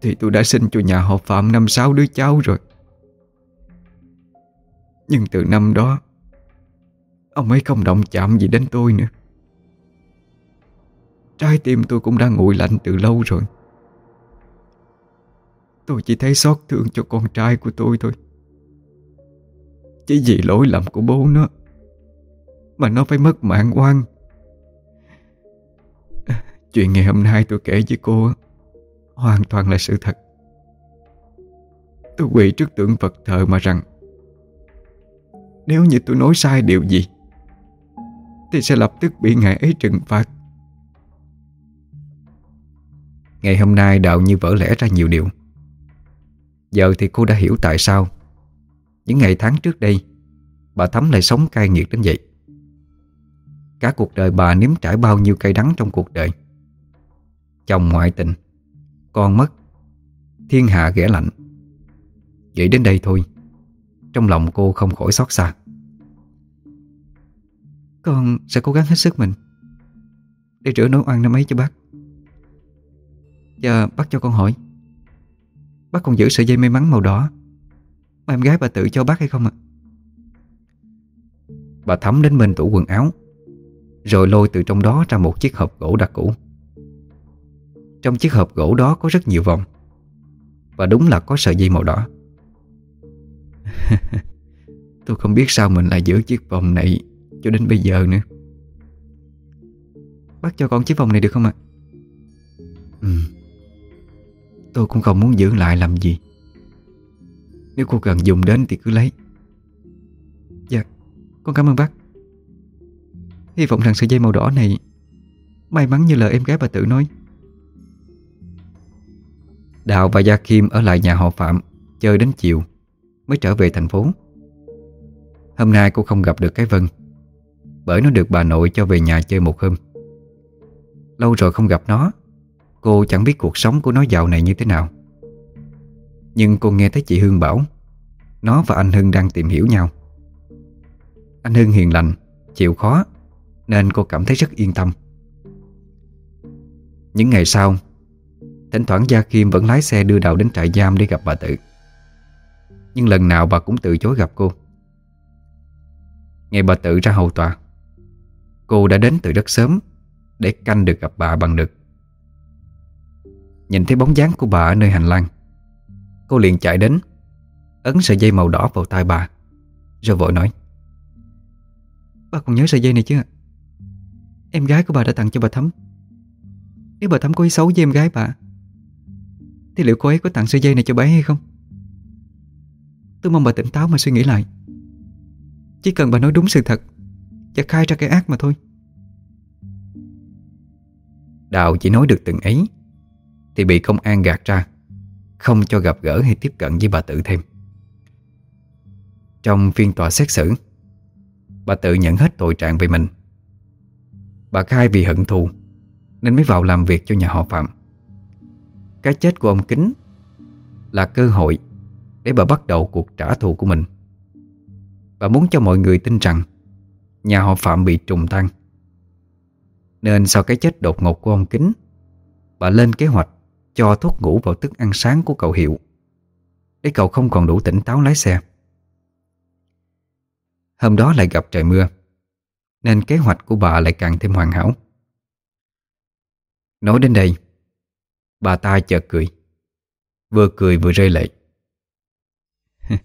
C: Thì tôi đã sinh cho nhà họ Phạm năm sáu đứa cháu rồi. Nhưng từ năm đó Ông ấy không động chạm gì đến tôi nữa Trái tim tôi cũng đã nguội lạnh từ lâu rồi. Tôi chỉ thấy xót thương cho con trai của tôi thôi. Chỉ vì lỗi lầm của bố nó Mà nó phải mất mạng oan. Chuyện ngày hôm nay tôi kể với cô Hoàn toàn là sự thật. Tôi quỳ trước tượng Phật thờ mà rằng, Nếu như tôi nói sai điều gì, Thì sẽ lập tức bị ngài ấy trừng phạt.
A: Ngày hôm nay đạo như vỡ lẽ ra nhiều điều. Giờ thì cô đã hiểu tại sao. Những ngày tháng trước đây, Bà Thắm lại sống cay nghiệt đến vậy. Cả cuộc đời bà nếm trải bao nhiêu cay đắng trong cuộc đời. Chồng ngoại tình, Con mất, Thiên hạ ghẻ lạnh. Vậy đến đây thôi, Trong lòng cô không khỏi xót xa.
C: Con sẽ cố gắng hết sức mình Để rửa nỗi oan năm ấy cho bác. Giờ bác cho con hỏi. Bác còn giữ sợi dây may mắn màu đỏ. Mà em gái bà tự cho bác hay không ạ?
A: Bà thấm đến bên tủ quần áo, Rồi lôi từ trong đó ra một chiếc hộp gỗ đặc cũ. Trong chiếc hộp gỗ đó có rất nhiều vòng, Và đúng là có sợi dây màu đỏ.
C: Tôi không biết sao mình lại giữ chiếc vòng này Cho đến bây giờ nữa. Bác cho con chiếc vòng này được không ạ? Ừ. Tôi cũng không muốn giữ lại làm gì. Nếu cô cần dùng đến thì cứ lấy. Dạ Con cảm ơn bác. Hy vọng rằng sợi dây màu đỏ này May mắn như lời em gái bà tự nói.
A: Đào và Gia Kim ở lại nhà họ Phạm, Chơi đến chiều, Mới trở về thành phố. Hôm nay cô không gặp được cái Vân, Bởi nó được bà nội cho về nhà chơi một hôm. Lâu rồi không gặp nó. Cô chẳng biết cuộc sống của nó dạo này như thế nào. Nhưng cô nghe thấy chị Hương bảo, Nó và anh Hưng đang tìm hiểu nhau. Anh Hưng hiền lành, Chịu khó, Nên cô cảm thấy rất yên tâm. Những ngày sau, Thỉnh thoảng Gia Kim vẫn lái xe đưa Đào đến trại giam để gặp bà Tự. Nhưng lần nào bà cũng từ chối gặp cô. Ngày bà Tự ra hầu tòa, Cô đã đến từ rất sớm Để canh được gặp bà bằng được. Nhìn thấy bóng dáng của bà ở nơi hành lang. Cô liền chạy đến, Ấn sợi dây màu đỏ vào tay bà, Rồi vội nói,
C: Bà còn nhớ sợi dây này chứ Em gái của bà đã tặng cho bà thấm. Nếu bà thấm có ý xấu với em gái bà, Thì liệu cô ấy có tặng sợi dây này cho bé hay không? Tôi mong bà tỉnh táo mà suy nghĩ lại. Chỉ cần bà nói đúng sự thật, Và khai ra cái ác mà thôi.
A: Đào chỉ nói được từng ấy thì bị công an gạt ra. Không cho gặp gỡ hay tiếp cận với bà Tự thêm. Trong phiên tòa xét xử, Bà Tự nhận hết tội trạng về mình. Bà khai vì hận thù Nên mới vào làm việc cho nhà họ Phạm. Cái chết của ông Kính Là cơ hội Để bà bắt đầu cuộc trả thù của mình. Bà muốn cho mọi người tin rằng Nhà họ Phạm bị trùng tan Nên sau cái chết đột ngột của ông Kính, Bà lên kế hoạch cho thuốc ngủ vào thức ăn sáng của cậu Hiệu. Để cậu không còn đủ tỉnh táo lái xe. Hôm đó lại gặp trời mưa, Nên kế hoạch của bà lại càng thêm hoàn hảo. Nói đến đây, Bà ta chợt cười. Vừa cười vừa rơi lệ.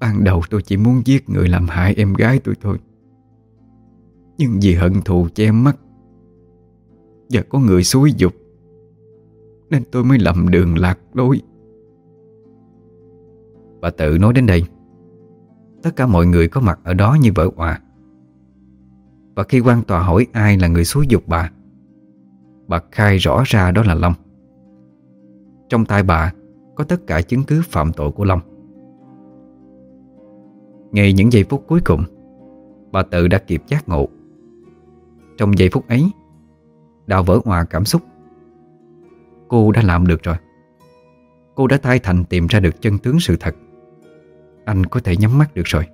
C: Ban đầu tôi chỉ muốn giết người làm hại em gái tôi thôi. Nhưng vì hận thù che mắt và có người xúi dục. Nên tôi mới lầm đường lạc lối.
A: Bà tự nói đến đây. Tất cả mọi người có mặt ở đó như vỡ hòa Và khi quan tòa hỏi ai là người xúi dục bà Bà khai rõ ra đó là Long. Trong tay bà có tất cả chứng cứ phạm tội của Long. Ngay những giây phút cuối cùng, Bà tự đã kịp giác ngộ. Trong giây phút ấy Đào vỡ hòa cảm xúc. Cô đã làm được rồi. Cô đã thay thành tìm ra được chân tướng sự thật. Anh có thể nhắm mắt được rồi.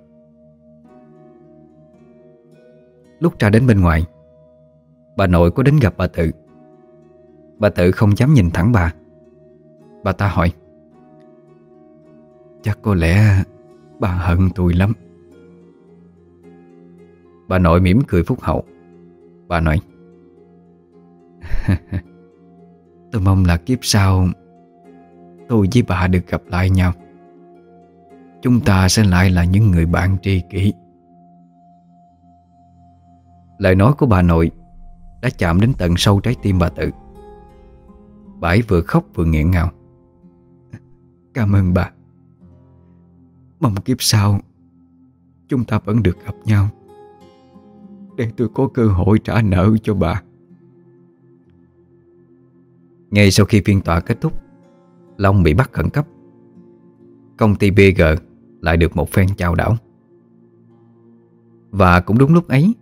A: Lúc ra đến bên ngoài, Bà nội có đến gặp bà tự. Bà tự không dám nhìn thẳng bà. Bà ta hỏi,
C: Chắc có lẽ bà hận tôi lắm.
A: Bà nội mỉm cười phúc hậu. Bà nói
C: Tôi mong là kiếp sau Tôi với bà được gặp lại nhau. Chúng ta sẽ lại là những người bạn tri kỷ.
A: Lời nói của bà nội Đã chạm đến tận sâu trái tim bà tự. Bà ấy vừa khóc vừa nghẹn ngào.
C: Cảm ơn bà. Mong kiếp sau Chúng ta vẫn được gặp nhau Để tôi có cơ hội trả nợ cho bà.
A: Ngay sau khi phiên tòa kết thúc, Long bị bắt khẩn cấp. Công ty BG lại được một phen chào đảo. Và cũng đúng lúc ấy,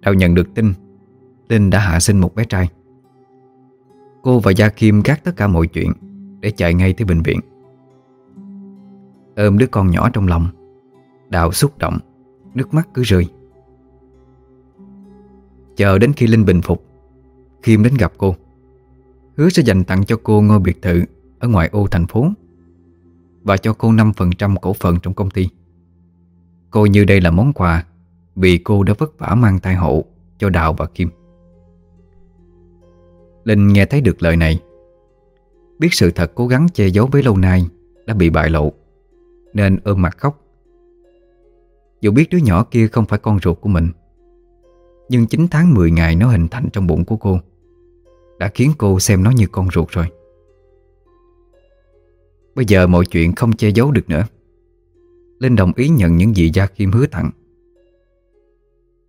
A: Đào nhận được tin Linh đã hạ sinh một bé trai. Cô và Gia Kim gác tất cả mọi chuyện Để chạy ngay tới bệnh viện. Ôm đứa con nhỏ trong lòng, Đào xúc động, Nước mắt cứ rơi. Chờ đến khi Linh bình phục, Kim đến gặp cô. Hứa sẽ dành tặng cho cô ngôi biệt thự Ở ngoại ô thành phố Và cho cô 5% cổ phần trong công ty. Cô như đây là món quà Vì cô đã vất vả mang thai hộ Cho Đào và Kim. Linh nghe thấy được lời này, Biết sự thật cố gắng che giấu bấy lâu nay Đã bị bại lộ, Nên ôm mặt khóc. Dù biết đứa nhỏ kia không phải con ruột của mình, Nhưng 9 tháng 10 ngày nó hình thành trong bụng của cô. Đã khiến cô xem nó như con ruột rồi. Bây giờ mọi chuyện không che giấu được nữa. Linh đồng ý nhận những gì Gia Kim hứa tặng.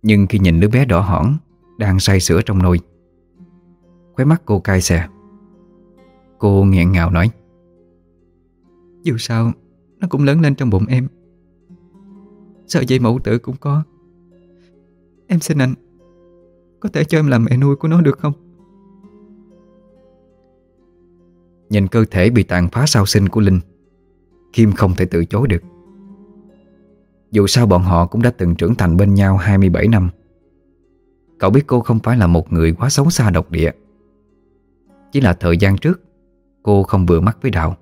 A: Nhưng khi nhìn đứa bé đỏ hỏn Đang say sữa trong nôi, Khóe mắt cô cay xè. Cô nghẹn ngào nói,
C: Dù sao, Nó cũng lớn lên trong bụng em. Sợ dây mẫu tử cũng có. Em xin anh, Có thể cho em làm mẹ nuôi của nó được không?
A: Nhìn cơ thể bị tàn phá sau sinh của Linh. Kim không thể từ chối được. Dù sao bọn họ cũng đã từng trưởng thành bên nhau 27 năm. Cậu biết cô không phải là một người quá xấu xa độc địa. Chỉ là thời gian trước, Cô không vừa mắt với Đạo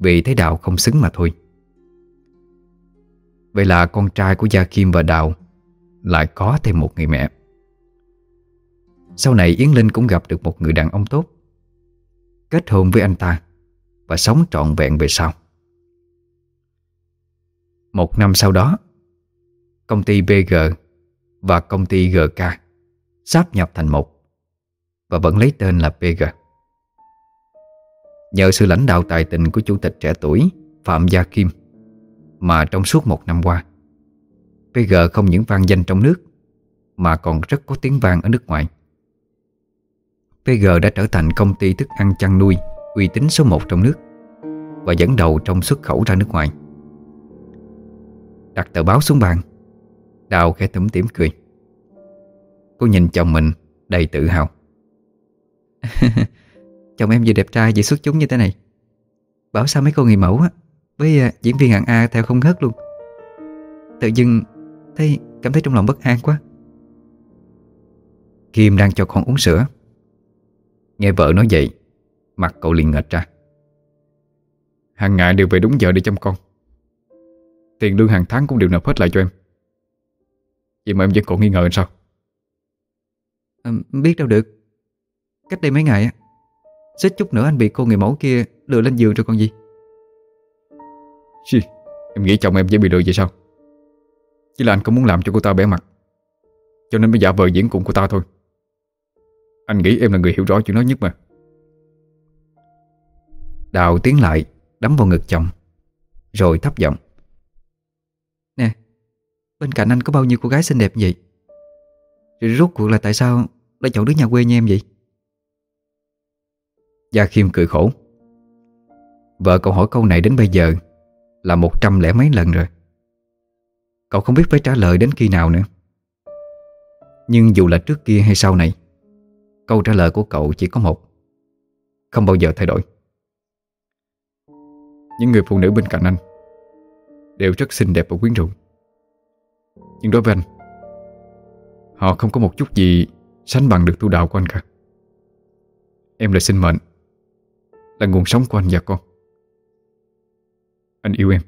A: Vì thấy Đạo không xứng mà thôi. Vậy là con trai của Gia Kim và Đào Lại có thêm một người mẹ. Sau này Yến Linh cũng gặp được một người đàn ông tốt. Kết hôn với anh ta Và sống trọn vẹn về sau Một năm sau đó, Công ty BG Và công ty GK Sáp nhập thành một Và vẫn lấy tên là BG. Nhờ sự lãnh đạo tài tình của chủ tịch trẻ tuổi Phạm Gia Kim Mà trong suốt một năm qua PG không những vang danh trong nước Mà còn rất có tiếng vang ở nước ngoài PG đã trở thành công ty thức ăn chăn nuôi uy tín số 1 trong nước và dẫn đầu trong xuất khẩu ra nước ngoài. Đặt tờ báo xuống bàn, Đào khẽ tủm tỉm cười. Cô nhìn chồng mình đầy tự hào.
C: Chồng em vừa đẹp trai vừa xuất chúng như thế này. Bảo sao mấy cô người mẫu á với à, diễn viên hạng A theo không hết luôn. Tự dưng thấy cảm thấy trong lòng bất an quá.
A: Kim đang cho con uống sữa Nghe vợ nói vậy Mặt cậu liền nghệch ra.
B: Hàng ngày đều về đúng giờ để chăm con. Tiền lương hàng tháng cũng đều nộp hết lại cho em. Vậy mà em vẫn còn nghi ngờ sao?
C: À, Biết đâu được. Cách đây mấy ngày á Xích chút nữa anh bị cô người mẫu kia lừa lên giường rồi còn gì.
B: Xì, Em nghĩ chồng em dễ bị lừa vậy sao? Chỉ là anh không muốn làm cho cô ta bẻ mặt Cho nên mới giả vờ diễn cùng cô ta thôi anh nghĩ em là người hiểu rõ chuyện đó nhất mà.
A: Đào tiến lại, Đấm vào ngực chồng, Rồi thấp giọng.
C: Nè, Bên cạnh anh có bao nhiêu cô gái xinh đẹp vậy? Rồi rốt cuộc là tại sao Lại chọn đứa nhà quê như em vậy?
A: Gia Khiêm cười khổ. Vợ cậu hỏi câu này đến bây giờ Là một trăm lẻ mấy lần rồi. Cậu không biết phải trả lời đến khi nào nữa. Nhưng dù là trước kia hay sau này Câu trả lời của cậu chỉ có một. Không bao giờ thay đổi.
B: Những người phụ nữ bên cạnh anh Đều rất xinh đẹp và quyến rũ. Nhưng đối với anh, Họ không có một chút gì Sánh bằng được tu đạo của anh cả. Em là sinh mệnh Là nguồn sống của anh và con. Anh yêu em.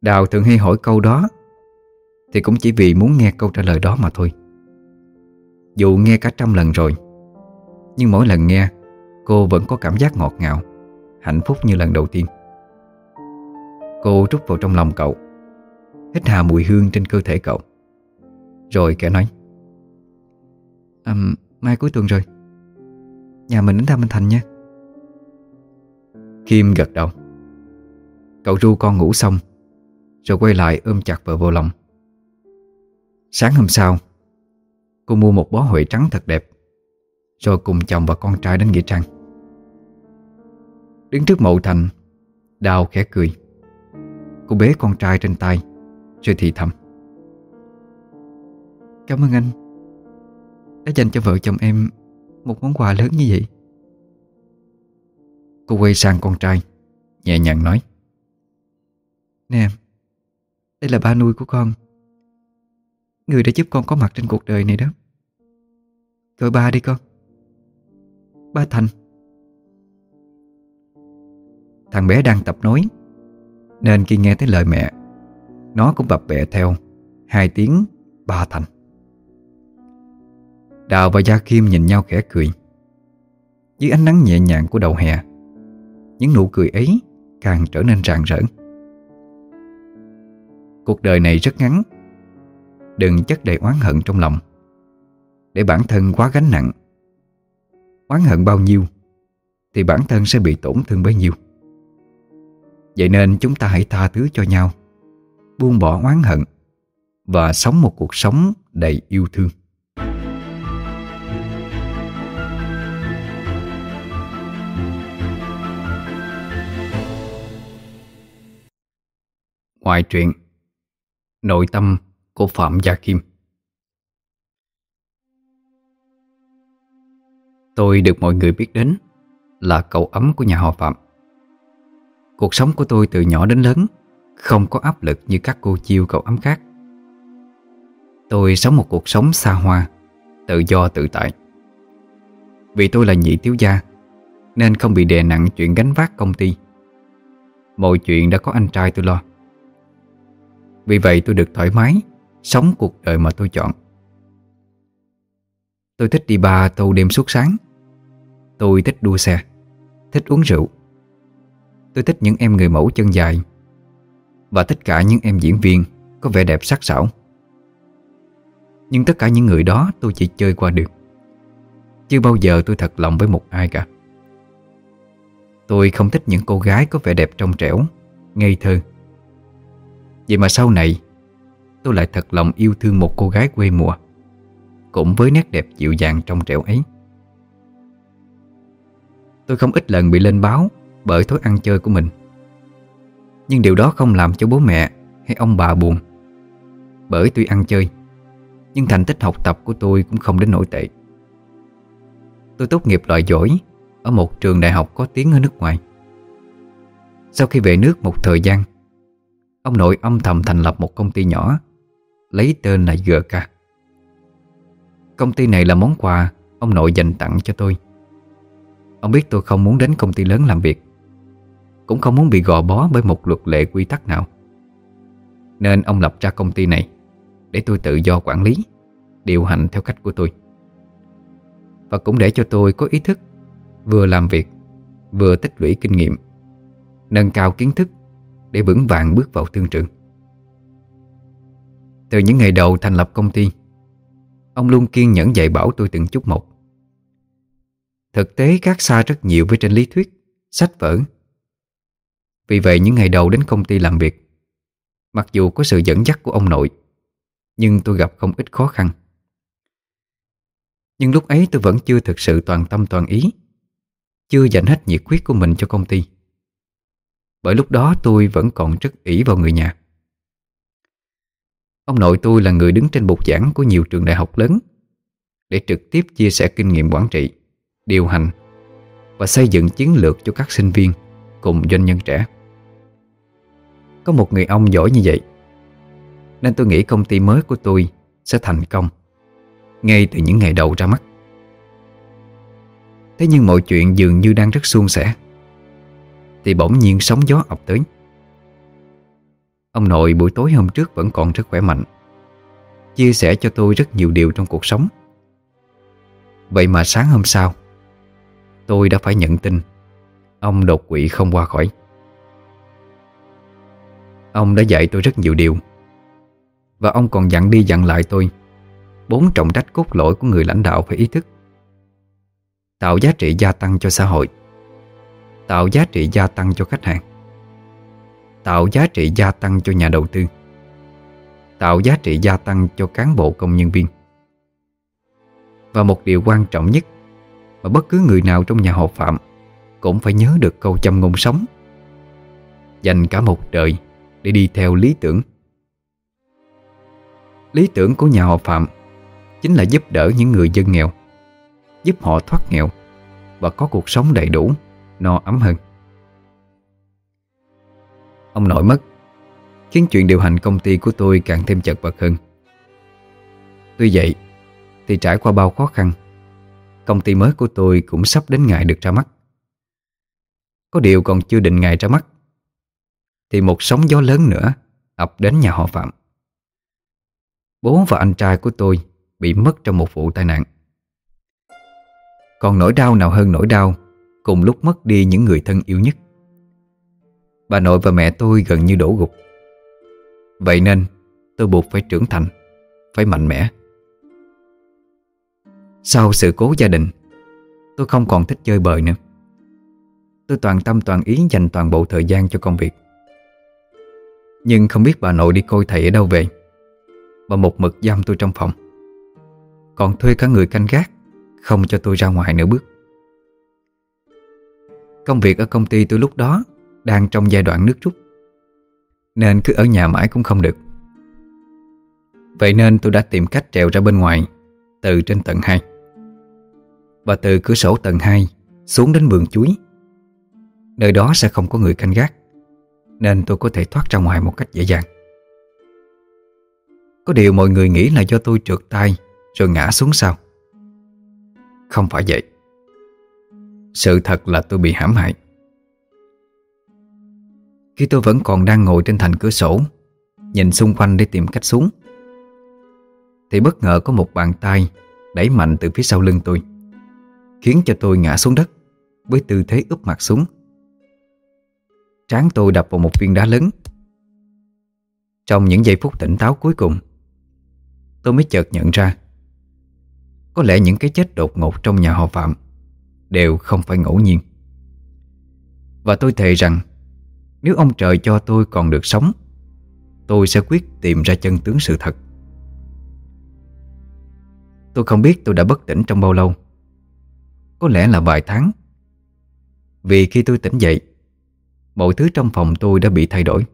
A: Đào thường hay hỏi câu đó Thì cũng chỉ vì muốn nghe câu trả lời đó mà thôi. Dù nghe cả trăm lần rồi Nhưng mỗi lần nghe Cô vẫn có cảm giác ngọt ngào Hạnh phúc như lần đầu tiên. Cô rút vào trong lòng cậu Hít hà mùi hương trên cơ thể cậu Rồi kẻ nói
C: à, Mai cuối tuần rồi. Nhà mình đến thăm anh Thành nha
A: Kim gật đầu. Cậu ru con ngủ xong Rồi quay lại ôm chặt vợ vô lòng. Sáng hôm sau Cô mua một bó huệ trắng thật đẹp, Rồi cùng chồng và con trai đến Nghĩa Trang. Đứng trước mộ thành, Đào khẽ cười. Cô bế con trai trên tay, Rồi thì thầm.
C: Cảm ơn anh, Đã dành cho vợ chồng em Một món quà lớn như vậy.
A: Cô quay sang con trai, Nhẹ nhàng nói.
C: Nè, Đây là ba nuôi của con. Người đã giúp con có mặt trên cuộc đời này đó. Gọi ba đi con. Ba Thành.
A: Thằng bé đang tập nói, Nên khi nghe thấy lời mẹ, Nó cũng bập bẹ theo Hai tiếng ba Thành. Đào và Gia Kim nhìn nhau khẽ cười. Dưới ánh nắng nhẹ nhàng của đầu hè, Những nụ cười ấy càng trở nên rạng rỡ. Cuộc đời này rất ngắn Đừng chất đầy oán hận trong lòng. Để bản thân quá gánh nặng, Oán hận bao nhiêu, Thì bản thân sẽ bị tổn thương bấy nhiêu. Vậy nên chúng ta hãy tha thứ cho nhau, Buông bỏ oán hận Và sống một cuộc sống đầy yêu thương. Ngoại truyện Nội tâm của Phạm Gia Kim. Tôi được mọi người biết đến là cậu ấm của nhà họ Phạm. Cuộc sống của tôi từ nhỏ đến lớn Không có áp lực như các cô chiêu cậu ấm khác. Tôi sống một cuộc sống xa hoa, Tự do tự tại. Vì tôi là nhị thiếu gia, Nên không bị đè nặng chuyện gánh vác công ty. Mọi chuyện đã có anh trai tôi lo. Vì vậy tôi được thoải mái Sống cuộc đời mà tôi chọn. Tôi thích đi bar thâu đêm suốt sáng. Tôi thích đua xe, Thích uống rượu. Tôi thích những em người mẫu chân dài Và tất cả những em diễn viên Có vẻ đẹp sắc sảo. Nhưng tất cả những người đó tôi chỉ chơi qua được Chưa bao giờ tôi thật lòng với một ai cả. Tôi không thích những cô gái có vẻ đẹp trong trẻo, Ngây thơ. Vậy mà sau này Tôi lại thật lòng yêu thương một cô gái quê mùa, Cũng với nét đẹp dịu dàng trong trẻo ấy. Tôi không ít lần bị lên báo Bởi thói ăn chơi của mình. Nhưng điều đó không làm cho bố mẹ Hay ông bà buồn. Bởi tuy ăn chơi, Nhưng thành tích học tập của tôi cũng không đến nổi tệ. Tôi tốt nghiệp loại giỏi Ở một trường đại học có tiếng ở nước ngoài. Sau khi về nước một thời gian, Ông nội âm thầm thành lập một công ty nhỏ Lấy tên là GK Công ty này là món quà Ông nội dành tặng cho tôi. Ông biết tôi không muốn đến công ty lớn làm việc, Cũng không muốn bị gò bó bởi một luật lệ quy tắc nào. Nên ông lập ra công ty này Để tôi tự do quản lý, Điều hành theo cách của tôi. Và cũng để cho tôi có ý thức Vừa làm việc, Vừa tích lũy kinh nghiệm, Nâng cao kiến thức Để vững vàng bước vào thương trường. Từ những ngày đầu thành lập công ty, Ông luôn kiên nhẫn dạy bảo tôi từng chút một. Thực tế khác xa rất nhiều với trên lý thuyết, Sách vở. Vì vậy những ngày đầu đến công ty làm việc, Mặc dù có sự dẫn dắt của ông nội, Nhưng tôi gặp không ít khó khăn. Nhưng lúc ấy tôi vẫn chưa thực sự toàn tâm toàn ý, Chưa dành hết nhiệt huyết của mình cho công ty. Bởi lúc đó tôi vẫn còn rất ỷ vào người nhà. Ông nội tôi là người đứng trên bục giảng của nhiều trường đại học lớn để trực tiếp chia sẻ kinh nghiệm quản trị, điều hành và xây dựng chiến lược cho các sinh viên cùng doanh nhân trẻ. Có một người ông giỏi như vậy nên tôi nghĩ công ty mới của tôi sẽ thành công ngay từ những ngày đầu ra mắt. Thế nhưng mọi chuyện dường như đang rất suôn sẻ thì bỗng nhiên sóng gió ập tới. Ông nội buổi tối hôm trước vẫn còn rất khỏe mạnh. Chia sẻ cho tôi rất nhiều điều trong cuộc sống. Vậy mà sáng hôm sau, Tôi đã phải nhận tin Ông đột quỵ không qua khỏi. Ông đã dạy tôi rất nhiều điều, Và ông còn dặn đi dặn lại tôi Bốn trọng trách cốt lõi của người lãnh đạo phải ý thức. Tạo giá trị gia tăng cho xã hội, Tạo giá trị gia tăng cho khách hàng. Tạo giá trị gia tăng cho nhà đầu tư, Tạo giá trị gia tăng cho cán bộ công nhân viên. Và một điều quan trọng nhất Mà bất cứ người nào trong nhà họ Phạm Cũng phải nhớ được câu châm ngôn sống. Dành cả một đời Để đi theo lý tưởng. Lý tưởng của nhà họ Phạm Chính là giúp đỡ những người dân nghèo, Giúp họ thoát nghèo Và có cuộc sống đầy đủ, No ấm hơn. Ông nội mất, Khiến chuyện điều hành công ty của tôi càng thêm chật vật hơn. Tuy vậy, Thì trải qua bao khó khăn, Công ty mới của tôi cũng sắp đến ngày được ra mắt. Có điều còn chưa định ngày ra mắt, Thì một sóng gió lớn nữa ập đến nhà họ Phạm. Bố và anh trai của tôi bị mất trong một vụ tai nạn. Còn nỗi đau nào hơn nỗi đau Cùng lúc mất đi những người thân yêu nhất? Bà nội và mẹ tôi gần như đổ gục. Vậy nên, tôi buộc phải trưởng thành, Phải mạnh mẽ. Sau sự cố gia đình, Tôi không còn thích chơi bời nữa. Tôi toàn tâm toàn ý dành toàn bộ thời gian cho công việc. Nhưng không biết bà nội đi coi thầy ở đâu về. Bà một mực giam tôi trong phòng. Còn thuê cả người canh gác, Không cho tôi ra ngoài nửa bước. Công việc ở công ty tôi lúc đó đang trong giai đoạn nước rút. Nên cứ ở nhà mãi cũng không được. Vậy nên tôi đã tìm cách trèo ra bên ngoài, Từ trên tầng 2 Và từ cửa sổ tầng 2 Xuống đến vườn chuối. Nơi đó sẽ không có người canh gác, Nên tôi có thể thoát ra ngoài một cách dễ dàng. Có điều mọi người nghĩ là do tôi trượt tay Rồi ngã xuống sao? Không phải vậy. Sự thật là tôi bị hãm hại khi tôi vẫn còn đang ngồi trên thành cửa sổ, Nhìn xung quanh để tìm cách xuống, Thì bất ngờ có một bàn tay Đẩy mạnh từ phía sau lưng tôi, Khiến cho tôi ngã xuống đất Với tư thế úp mặt xuống. Trán tôi đập vào một viên đá lớn. Trong những giây phút tỉnh táo cuối cùng, Tôi mới chợt nhận ra, Có lẽ những cái chết đột ngột trong nhà họ Phạm Đều không phải ngẫu nhiên. Và tôi thề rằng nếu ông trời cho tôi còn được sống, Tôi sẽ quyết tìm ra chân tướng sự thật. Tôi không biết tôi đã bất tỉnh trong bao lâu. Có lẽ là vài tháng. Vì khi tôi tỉnh dậy, Mọi thứ trong phòng tôi đã bị thay đổi.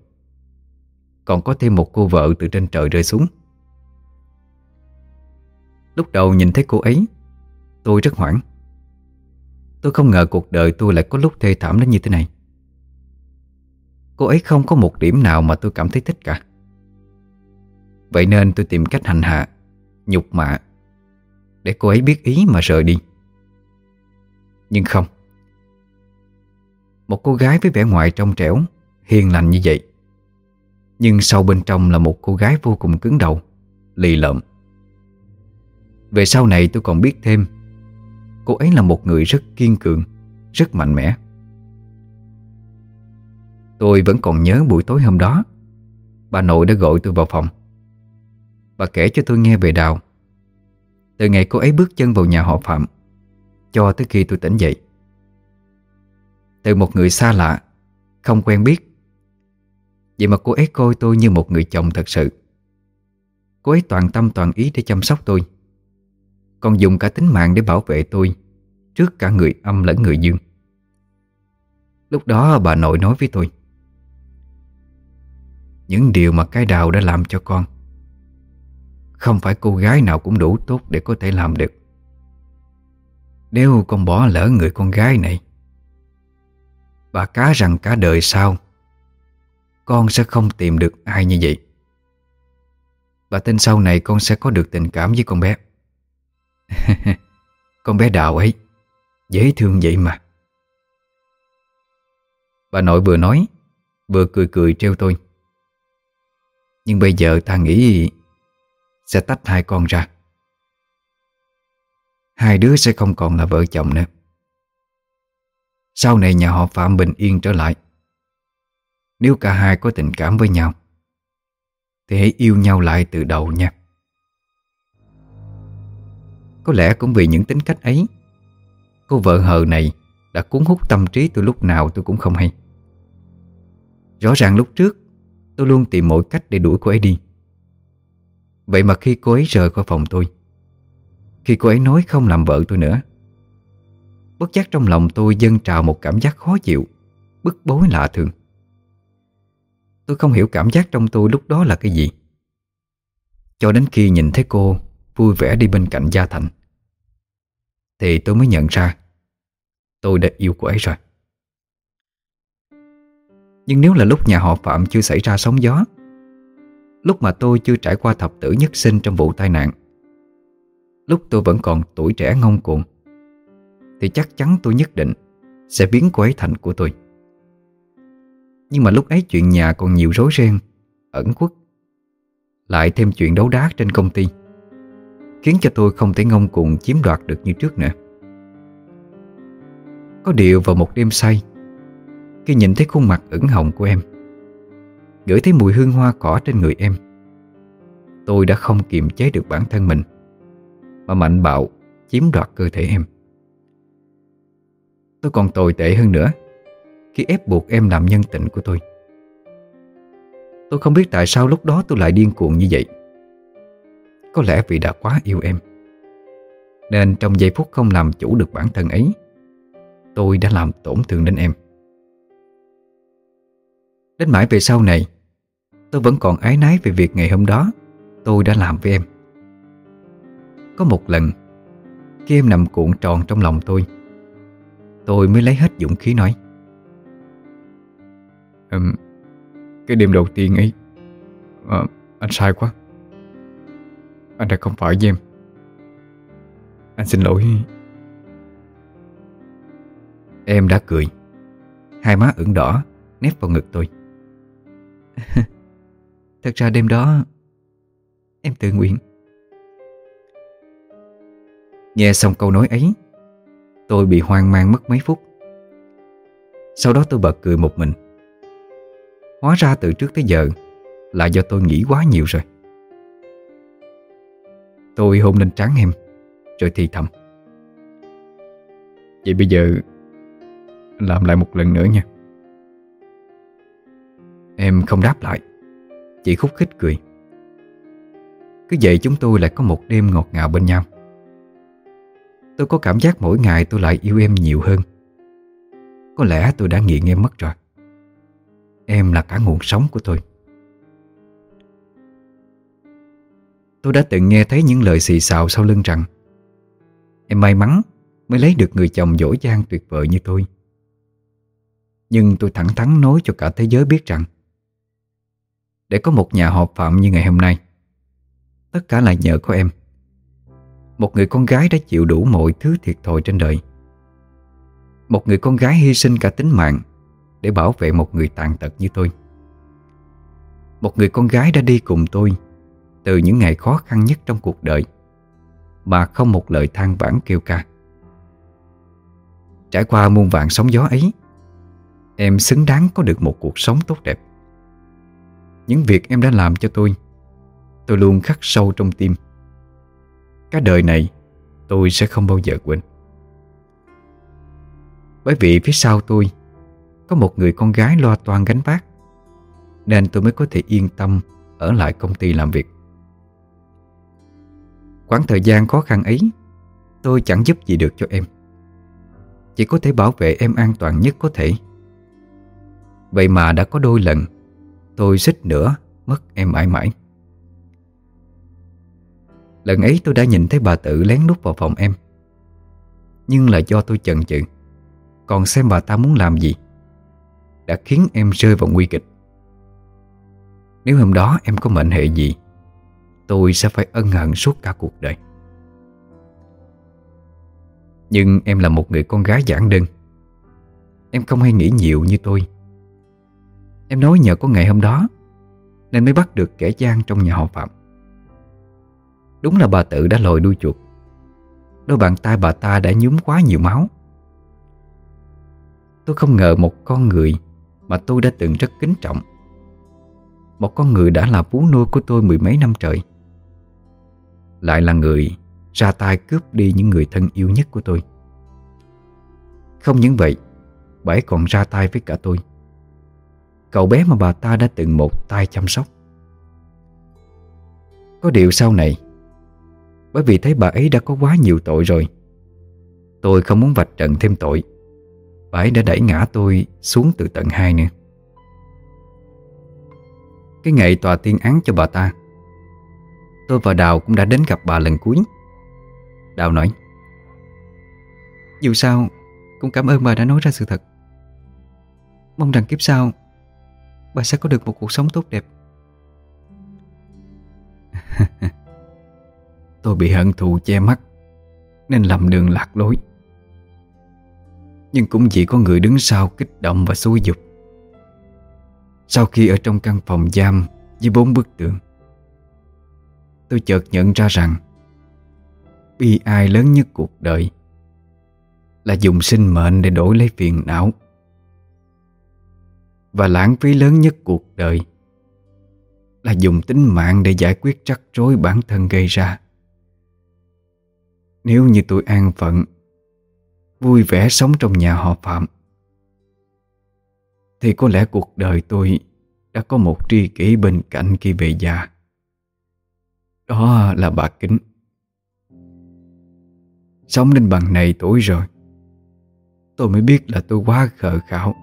A: Còn có thêm một cô vợ từ trên trời rơi xuống. Lúc đầu nhìn thấy cô ấy, Tôi rất hoảng. Tôi không ngờ cuộc đời tôi lại có lúc thê thảm đến như thế này. Cô ấy không có một điểm nào mà tôi cảm thấy thích cả. Vậy nên tôi tìm cách hành hạ Nhục mạ Để cô ấy biết ý mà rời đi. Nhưng không. Một cô gái với vẻ ngoài trong trẻo, Hiền lành như vậy, Nhưng sau bên trong là một cô gái vô cùng cứng đầu, Lì lợm. Về sau này tôi còn biết thêm, Cô ấy là một người rất kiên cường, Rất mạnh mẽ. Tôi vẫn còn nhớ buổi tối hôm đó. Bà nội đã gọi tôi vào phòng. Bà kể cho tôi nghe về Đào. Từ ngày cô ấy bước chân vào nhà họ Phạm, Cho tới khi tôi tỉnh dậy. Từ một người xa lạ, Không quen biết. Vậy mà cô ấy coi tôi như một người chồng thật sự. Cô ấy toàn tâm toàn ý để chăm sóc tôi. Còn dùng cả tính mạng để bảo vệ tôi Trước cả người âm lẫn người dương. Lúc đó bà nội nói với tôi những điều mà cái đào đã làm cho con. Không phải cô gái nào cũng đủ tốt để có thể làm được. Nếu con bỏ lỡ người con gái này, Bà cá rằng cả đời sau, Con sẽ không tìm được ai như vậy. Bà tin sau này con sẽ có được tình cảm với con bé. Con bé đào ấy, Dễ thương vậy mà. Bà nội vừa nói, Vừa cười cười treo tôi. Nhưng bây giờ ta nghĩ Sẽ tách hai con ra. Hai đứa sẽ không còn là vợ chồng nữa. Sau này nhà họ Phạm bình yên trở lại. Nếu cả hai có tình cảm với nhau, Thì hãy yêu nhau lại từ đầu nha. Có lẽ cũng vì những tính cách ấy, Cô vợ hờ này đã cuốn hút tâm trí tôi lúc nào tôi cũng không hay. Rõ ràng lúc trước Tôi luôn tìm mọi cách để đuổi cô ấy đi. Vậy mà khi cô ấy rời khỏi phòng tôi, Khi cô ấy nói không làm vợ tôi nữa, Bất giác trong lòng tôi dâng trào một cảm giác khó chịu, Bức bối lạ thường. Tôi không hiểu cảm giác trong tôi lúc đó là cái gì. Cho đến khi nhìn thấy cô Vui vẻ đi bên cạnh Gia Thành, Thì tôi mới nhận ra Tôi đã yêu cô ấy rồi. Nhưng nếu là lúc nhà họ Phạm chưa xảy ra sóng gió, Lúc mà tôi chưa trải qua thập tử nhất sinh trong vụ tai nạn, Lúc tôi vẫn còn tuổi trẻ ngông cuồng, Thì chắc chắn tôi nhất định Sẽ biến cô ấy thành của tôi. Nhưng mà lúc ấy chuyện nhà còn nhiều rối ren, Ẩn quất Lại thêm chuyện đấu đá trên công ty, Khiến cho tôi không thể ngông cuồng chiếm đoạt được như trước nữa. Có điều vào một đêm say khi nhìn thấy khuôn mặt ửng hồng của em. Ngửi thấy mùi hương hoa cỏ trên người em. Tôi đã không kiềm chế được bản thân mình, Mà mạnh bạo chiếm đoạt cơ thể em. Tôi còn tồi tệ hơn nữa, Khi ép buộc em làm nhân tình của tôi. Tôi không biết tại sao lúc đó tôi lại điên cuồng như vậy. Có lẽ vì đã quá yêu em, Nên trong giây phút không làm chủ được bản thân ấy, Tôi đã làm tổn thương đến em. Đến mãi về sau này Tôi vẫn còn ái nái về việc ngày hôm đó Tôi đã làm với em. Có một lần Khi em nằm cuộn tròn trong lòng tôi Tôi mới lấy hết dũng khí nói um, Cái đêm đầu tiên ấy uh, Anh sai quá. Anh đã không phải với em. Anh xin lỗi. Em đã cười Hai má ửng đỏ Nép vào ngực tôi. Thật ra đêm đó, Em tự nguyện. Nghe xong câu nói ấy, Tôi bị hoang mang mất mấy phút. Sau đó tôi bật cười một mình. Hóa ra từ trước tới giờ Là do tôi nghĩ quá nhiều rồi. Tôi hôn lên trán em, Rồi thì thầm. Vậy bây giờ, làm lại một lần nữa nha. Em không đáp lại. Chỉ khúc khích cười. Cứ vậy chúng tôi lại có một đêm ngọt ngào bên nhau. Tôi có cảm giác mỗi ngày tôi lại yêu em nhiều hơn. Có lẽ tôi đã nghiện em mất rồi. Em là cả nguồn sống của tôi. Tôi đã từng nghe thấy những lời xì xào sau lưng rằng, Em may mắn mới lấy được người chồng dỗ dang tuyệt vời như tôi. Nhưng tôi thẳng thắn nói cho cả thế giới biết rằng để có một nhà họp phạm như ngày hôm nay. Tất cả là nhờ có em. Một người con gái đã chịu đủ mọi thứ thiệt thòi trên đời. Một người con gái hy sinh cả tính mạng Để bảo vệ một người tàn tật như tôi. Một người con gái đã đi cùng tôi Từ những ngày khó khăn nhất trong cuộc đời Mà không một lời than vãn kêu ca. Trải qua muôn vạn sóng gió ấy, Em xứng đáng có được một cuộc sống tốt đẹp. Những việc em đã làm cho tôi. Tôi luôn khắc sâu trong tim. Cả đời này, tôi sẽ không bao giờ quên. Bởi vì phía sau tôi, Có một người con gái lo toan gánh vác, Nên tôi mới có thể yên tâm Ở lại công ty làm việc. Quãng thời gian khó khăn ấy, Tôi chẳng giúp gì được cho em. Chỉ có thể bảo vệ em an toàn nhất có thể. Vậy mà đã có đôi lần Tôi xích nữa, mất em mãi mãi. Lần ấy tôi đã nhìn thấy bà tự lén nút vào phòng em. Nhưng là do tôi chần chừ. Còn xem bà ta muốn làm gì, Đã khiến em rơi vào nguy kịch. Nếu hôm đó em có mệnh hệ gì, Tôi sẽ phải ân hận suốt cả cuộc đời. Nhưng em là một người con gái giản đơn. Em không hay nghĩ nhiều như tôi. Em nói nhờ có ngày hôm đó, Nên mới bắt được kẻ gian trong nhà họ Phạm. Đúng là bà tự đã lòi đuôi chuột. Đôi bàn tay bà ta đã nhúm quá nhiều máu. Tôi không ngờ một con người Mà tôi đã từng rất kính trọng. Một con người đã là vú nuôi của tôi mười mấy năm trời. Lại là người ra tay cướp đi những người thân yêu nhất của tôi. Không những vậy, Bà ấy còn ra tay với cả tôi. Cậu bé mà bà ta đã từng một tay chăm sóc. Có điều sau này, Bởi vì thấy bà ấy đã có quá nhiều tội rồi, Tôi không muốn vạch trần thêm tội. Bà ấy đã đẩy ngã tôi xuống từ tận hai nữa. Cái ngày tòa tiên án cho bà ta, Tôi và Đào cũng đã đến gặp bà lần cuối. Đào nói,
C: Dù sao, Cũng cảm ơn bà đã nói ra sự thật. Mong rằng kiếp sau Bà sẽ có được một cuộc sống tốt đẹp.
A: Tôi bị hận thù che mắt, Nên lầm đường lạc lối. Nhưng cũng chỉ có người đứng sau kích động và xúi dục. Sau khi ở trong căn phòng giam Với bốn bức tường, Tôi chợt nhận ra rằng Bi ai lớn nhất cuộc đời Là dùng sinh mệnh để đổi lấy phiền não. Và lãng phí lớn nhất cuộc đời Là dùng tính mạng để giải quyết rắc rối bản thân gây ra. Nếu như tôi an phận, Vui vẻ sống trong nhà họ Phạm, Thì có lẽ cuộc đời tôi Đã có một tri kỷ bên cạnh khi về già. Đó là bà Kính. Sống đến bằng này tuổi rồi, Tôi mới biết là tôi quá khờ khảo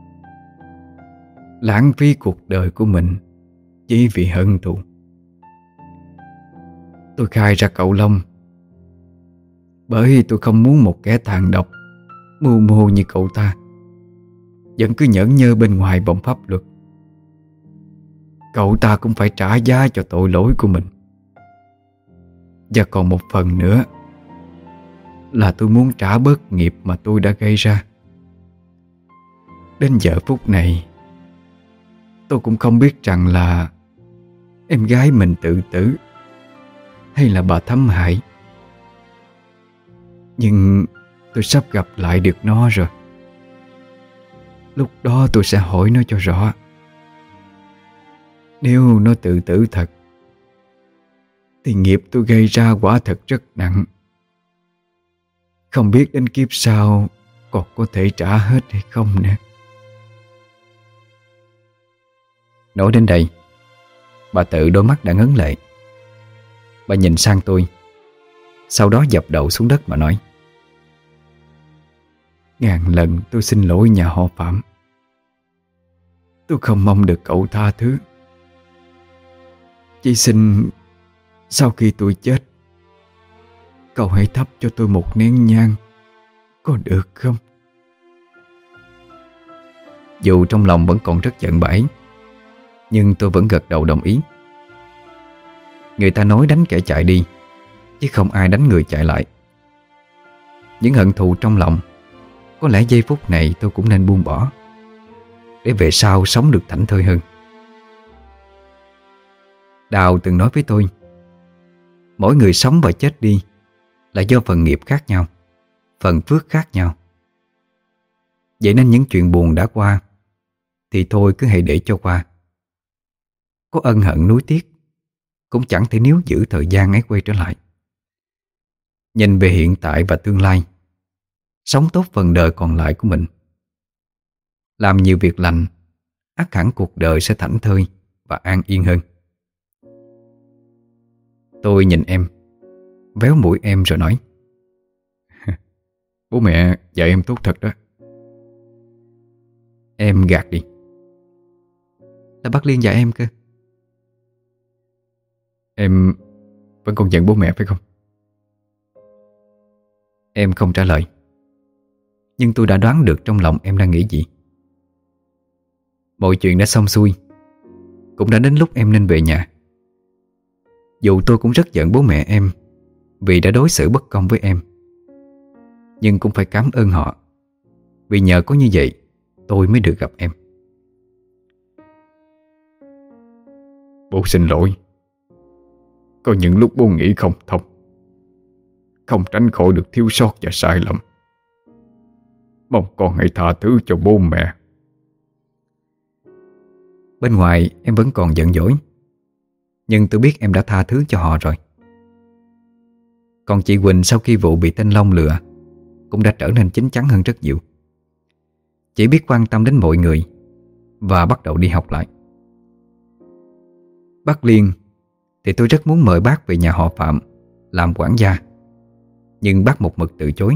A: Lãng phí cuộc đời của mình Chỉ vì hận thù. Tôi khai ra cậu Long. Bởi tôi không muốn một kẻ tàn độc Mưu mô như cậu ta. Vẫn cứ nhẫn nhơ bên ngoài vòng pháp luật. Cậu ta cũng phải trả giá cho tội lỗi của mình. Và còn một phần nữa là tôi muốn trả bớt nghiệp mà tôi đã gây ra. Đến giờ phút này, tôi cũng không biết rằng là em gái mình tự tử hay là bà thấm hại. Nhưng tôi sắp gặp lại được nó rồi. Lúc đó tôi sẽ hỏi nó cho rõ. Nếu nó tự tử thật, thì nghiệp tôi gây ra quả thật rất nặng. Không biết đến kiếp sau Còn có thể trả hết hay không nè Nói đến đây, Bà tự đôi mắt đã ngấn lệ. Bà nhìn sang tôi, Sau đó dập đầu xuống đất mà nói, Ngàn lần tôi xin lỗi nhà họ Phạm. Tôi không mong được cậu tha thứ. Chỉ xin Sau khi tôi chết, Cậu hãy thắp cho tôi một nén nhang, Có được không? Dù trong lòng vẫn còn rất giận bãi nhưng tôi vẫn gật đầu đồng ý Người ta nói đánh kẻ chạy đi Chứ không ai đánh người chạy lại Những hận thù trong lòng Có lẽ giây phút này tôi cũng nên buông bỏ Để về sau sống được thảnh thơi hơn Đào từng nói với tôi Mỗi người sống và chết đi là do phần nghiệp khác nhau, phần phước khác nhau. Vậy nên những chuyện buồn đã qua thì thôi cứ hãy để cho qua. Có ân hận nuối tiếc cũng chẳng thể níu giữ thời gian ấy quay trở lại. Nhìn về hiện tại và tương lai Sống tốt phần đời còn lại của mình. Làm nhiều việc lành ắt hẳn cuộc đời sẽ thảnh thơi Và an yên hơn. Tôi nhìn em Véo mũi em rồi nói
B: Bố mẹ dạy em tốt thật đó.
A: Em gạt đi
C: Là bác Liên dạy em cơ
B: Em vẫn còn giận bố mẹ phải không?
A: Em không trả lời. Nhưng tôi đã đoán được trong lòng em đang nghĩ gì. Mọi chuyện đã xong xuôi. Cũng đã đến lúc em nên về nhà. Dù tôi cũng rất giận bố mẹ em Vì đã đối xử bất công với em. Nhưng cũng phải cảm ơn họ Vì nhờ có như vậy Tôi mới được gặp em.
B: Bố xin lỗi. Có những lúc bố nghĩ không thông. Không tránh khỏi được thiếu sót và sai lầm. Mong con hãy tha thứ cho bố mẹ.
A: Bên ngoài, em vẫn còn giận dỗi. Nhưng tôi biết em đã tha thứ cho họ rồi. Còn chị Quỳnh sau khi vụ bị tên Long lừa, Cũng đã trở nên chín chắn hơn rất nhiều. Chỉ biết quan tâm đến mọi người Và bắt đầu đi học lại. Bác Liên thì tôi rất muốn mời bác về nhà họ Phạm, Làm quản gia. Nhưng bác một mực từ chối.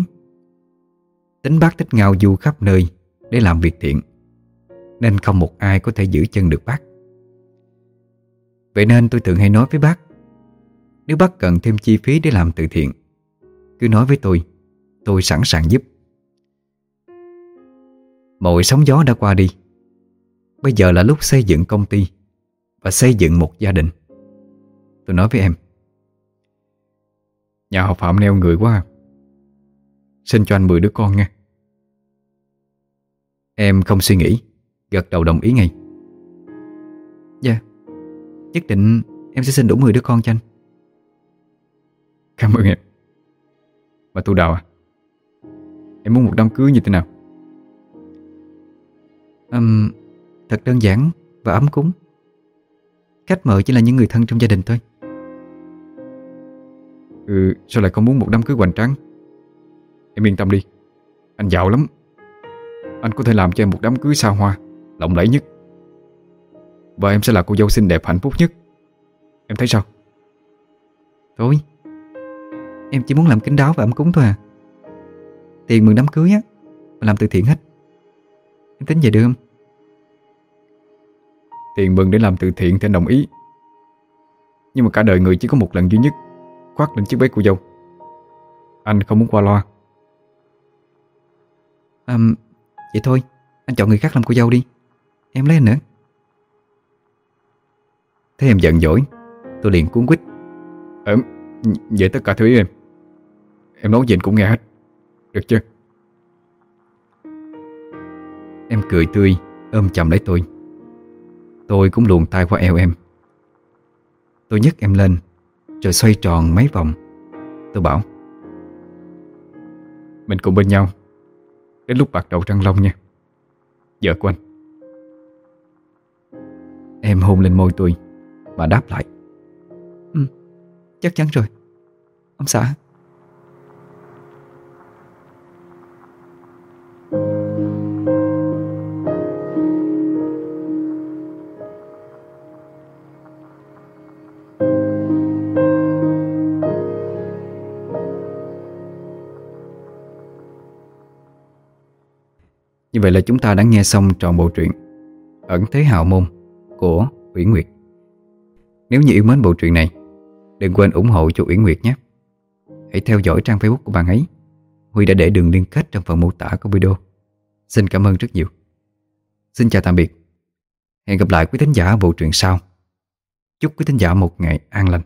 A: Tính bác thích ngao du khắp nơi Để làm việc thiện, Nên không một ai có thể giữ chân được bác. Vậy nên tôi thường hay nói với bác, Nếu bác cần thêm chi phí để làm từ thiện, Cứ nói với tôi Tôi sẵn sàng giúp. Mọi sóng gió đã qua đi. Bây giờ là lúc xây dựng công ty Và xây dựng một gia đình. Tôi nói với em.
B: Nhà họ Phạm neo người quá à. Xin cho anh 10 đứa con nha.
A: Em không suy nghĩ Gật đầu đồng ý ngay.
C: Dạ. Nhất định em sẽ xin đủ 10 đứa con cho anh.
B: Cảm ơn em. Mà tu đào à. Em muốn một đám cưới như thế nào?
C: Um, Thật đơn giản và ấm cúng. Khách mời chỉ là những người thân trong gia đình thôi.
B: Ừ sao lại không muốn một đám cưới hoành tráng? Em yên tâm đi Anh giàu lắm. Anh có thể làm cho em một đám cưới xa hoa Lộng lẫy nhất. Và em sẽ là cô dâu xinh đẹp hạnh phúc nhất. Em thấy sao?
C: Thôi Em chỉ muốn làm kính đáo và ấm cúng thôi à. Tiền mừng đám cưới á Mà làm từ thiện hết. Em tính về được không?
B: Tiền mừng để làm từ thiện thì anh đồng ý. Nhưng mà cả đời người chỉ có một lần duy nhất Khoác lên chiếc váy cô dâu. Anh không muốn qua loa.
C: À, Vậy thôi Anh chọn người khác làm cô dâu đi. Em lấy anh nữa.
A: Thế em giận dỗi Tôi liền cuốn quýt.
B: Ờ, vậy tất cả thứ ý em. Em nói gì anh cũng nghe hết. Được chưa?
A: Em cười tươi Ôm chầm lấy tôi. Tôi cũng luồn tay qua eo em. Tôi nhấc em lên rồi xoay tròn mấy vòng. Tôi bảo
B: Mình cùng bên nhau Đến lúc bạc đầu trăng long nha. Vợ của anh.
A: Em hôn lên môi tôi Mà đáp lại
C: ừ, Chắc chắn rồi. Ông xã.
A: Như vậy là chúng ta đã nghe xong trọn bộ truyện Ẩn Thế Hào Môn của Uyển Nguyệt. Nếu như yêu mến bộ truyện này, Đừng quên ủng hộ cho Uyển Nguyệt nhé. Hãy theo dõi trang Facebook của bạn ấy. Huy đã để đường liên kết trong phần mô tả của video. Xin cảm ơn rất nhiều. Xin chào tạm biệt. Hẹn gặp lại quý thính giả bộ truyện sau. Chúc quý thính giả một ngày an lành.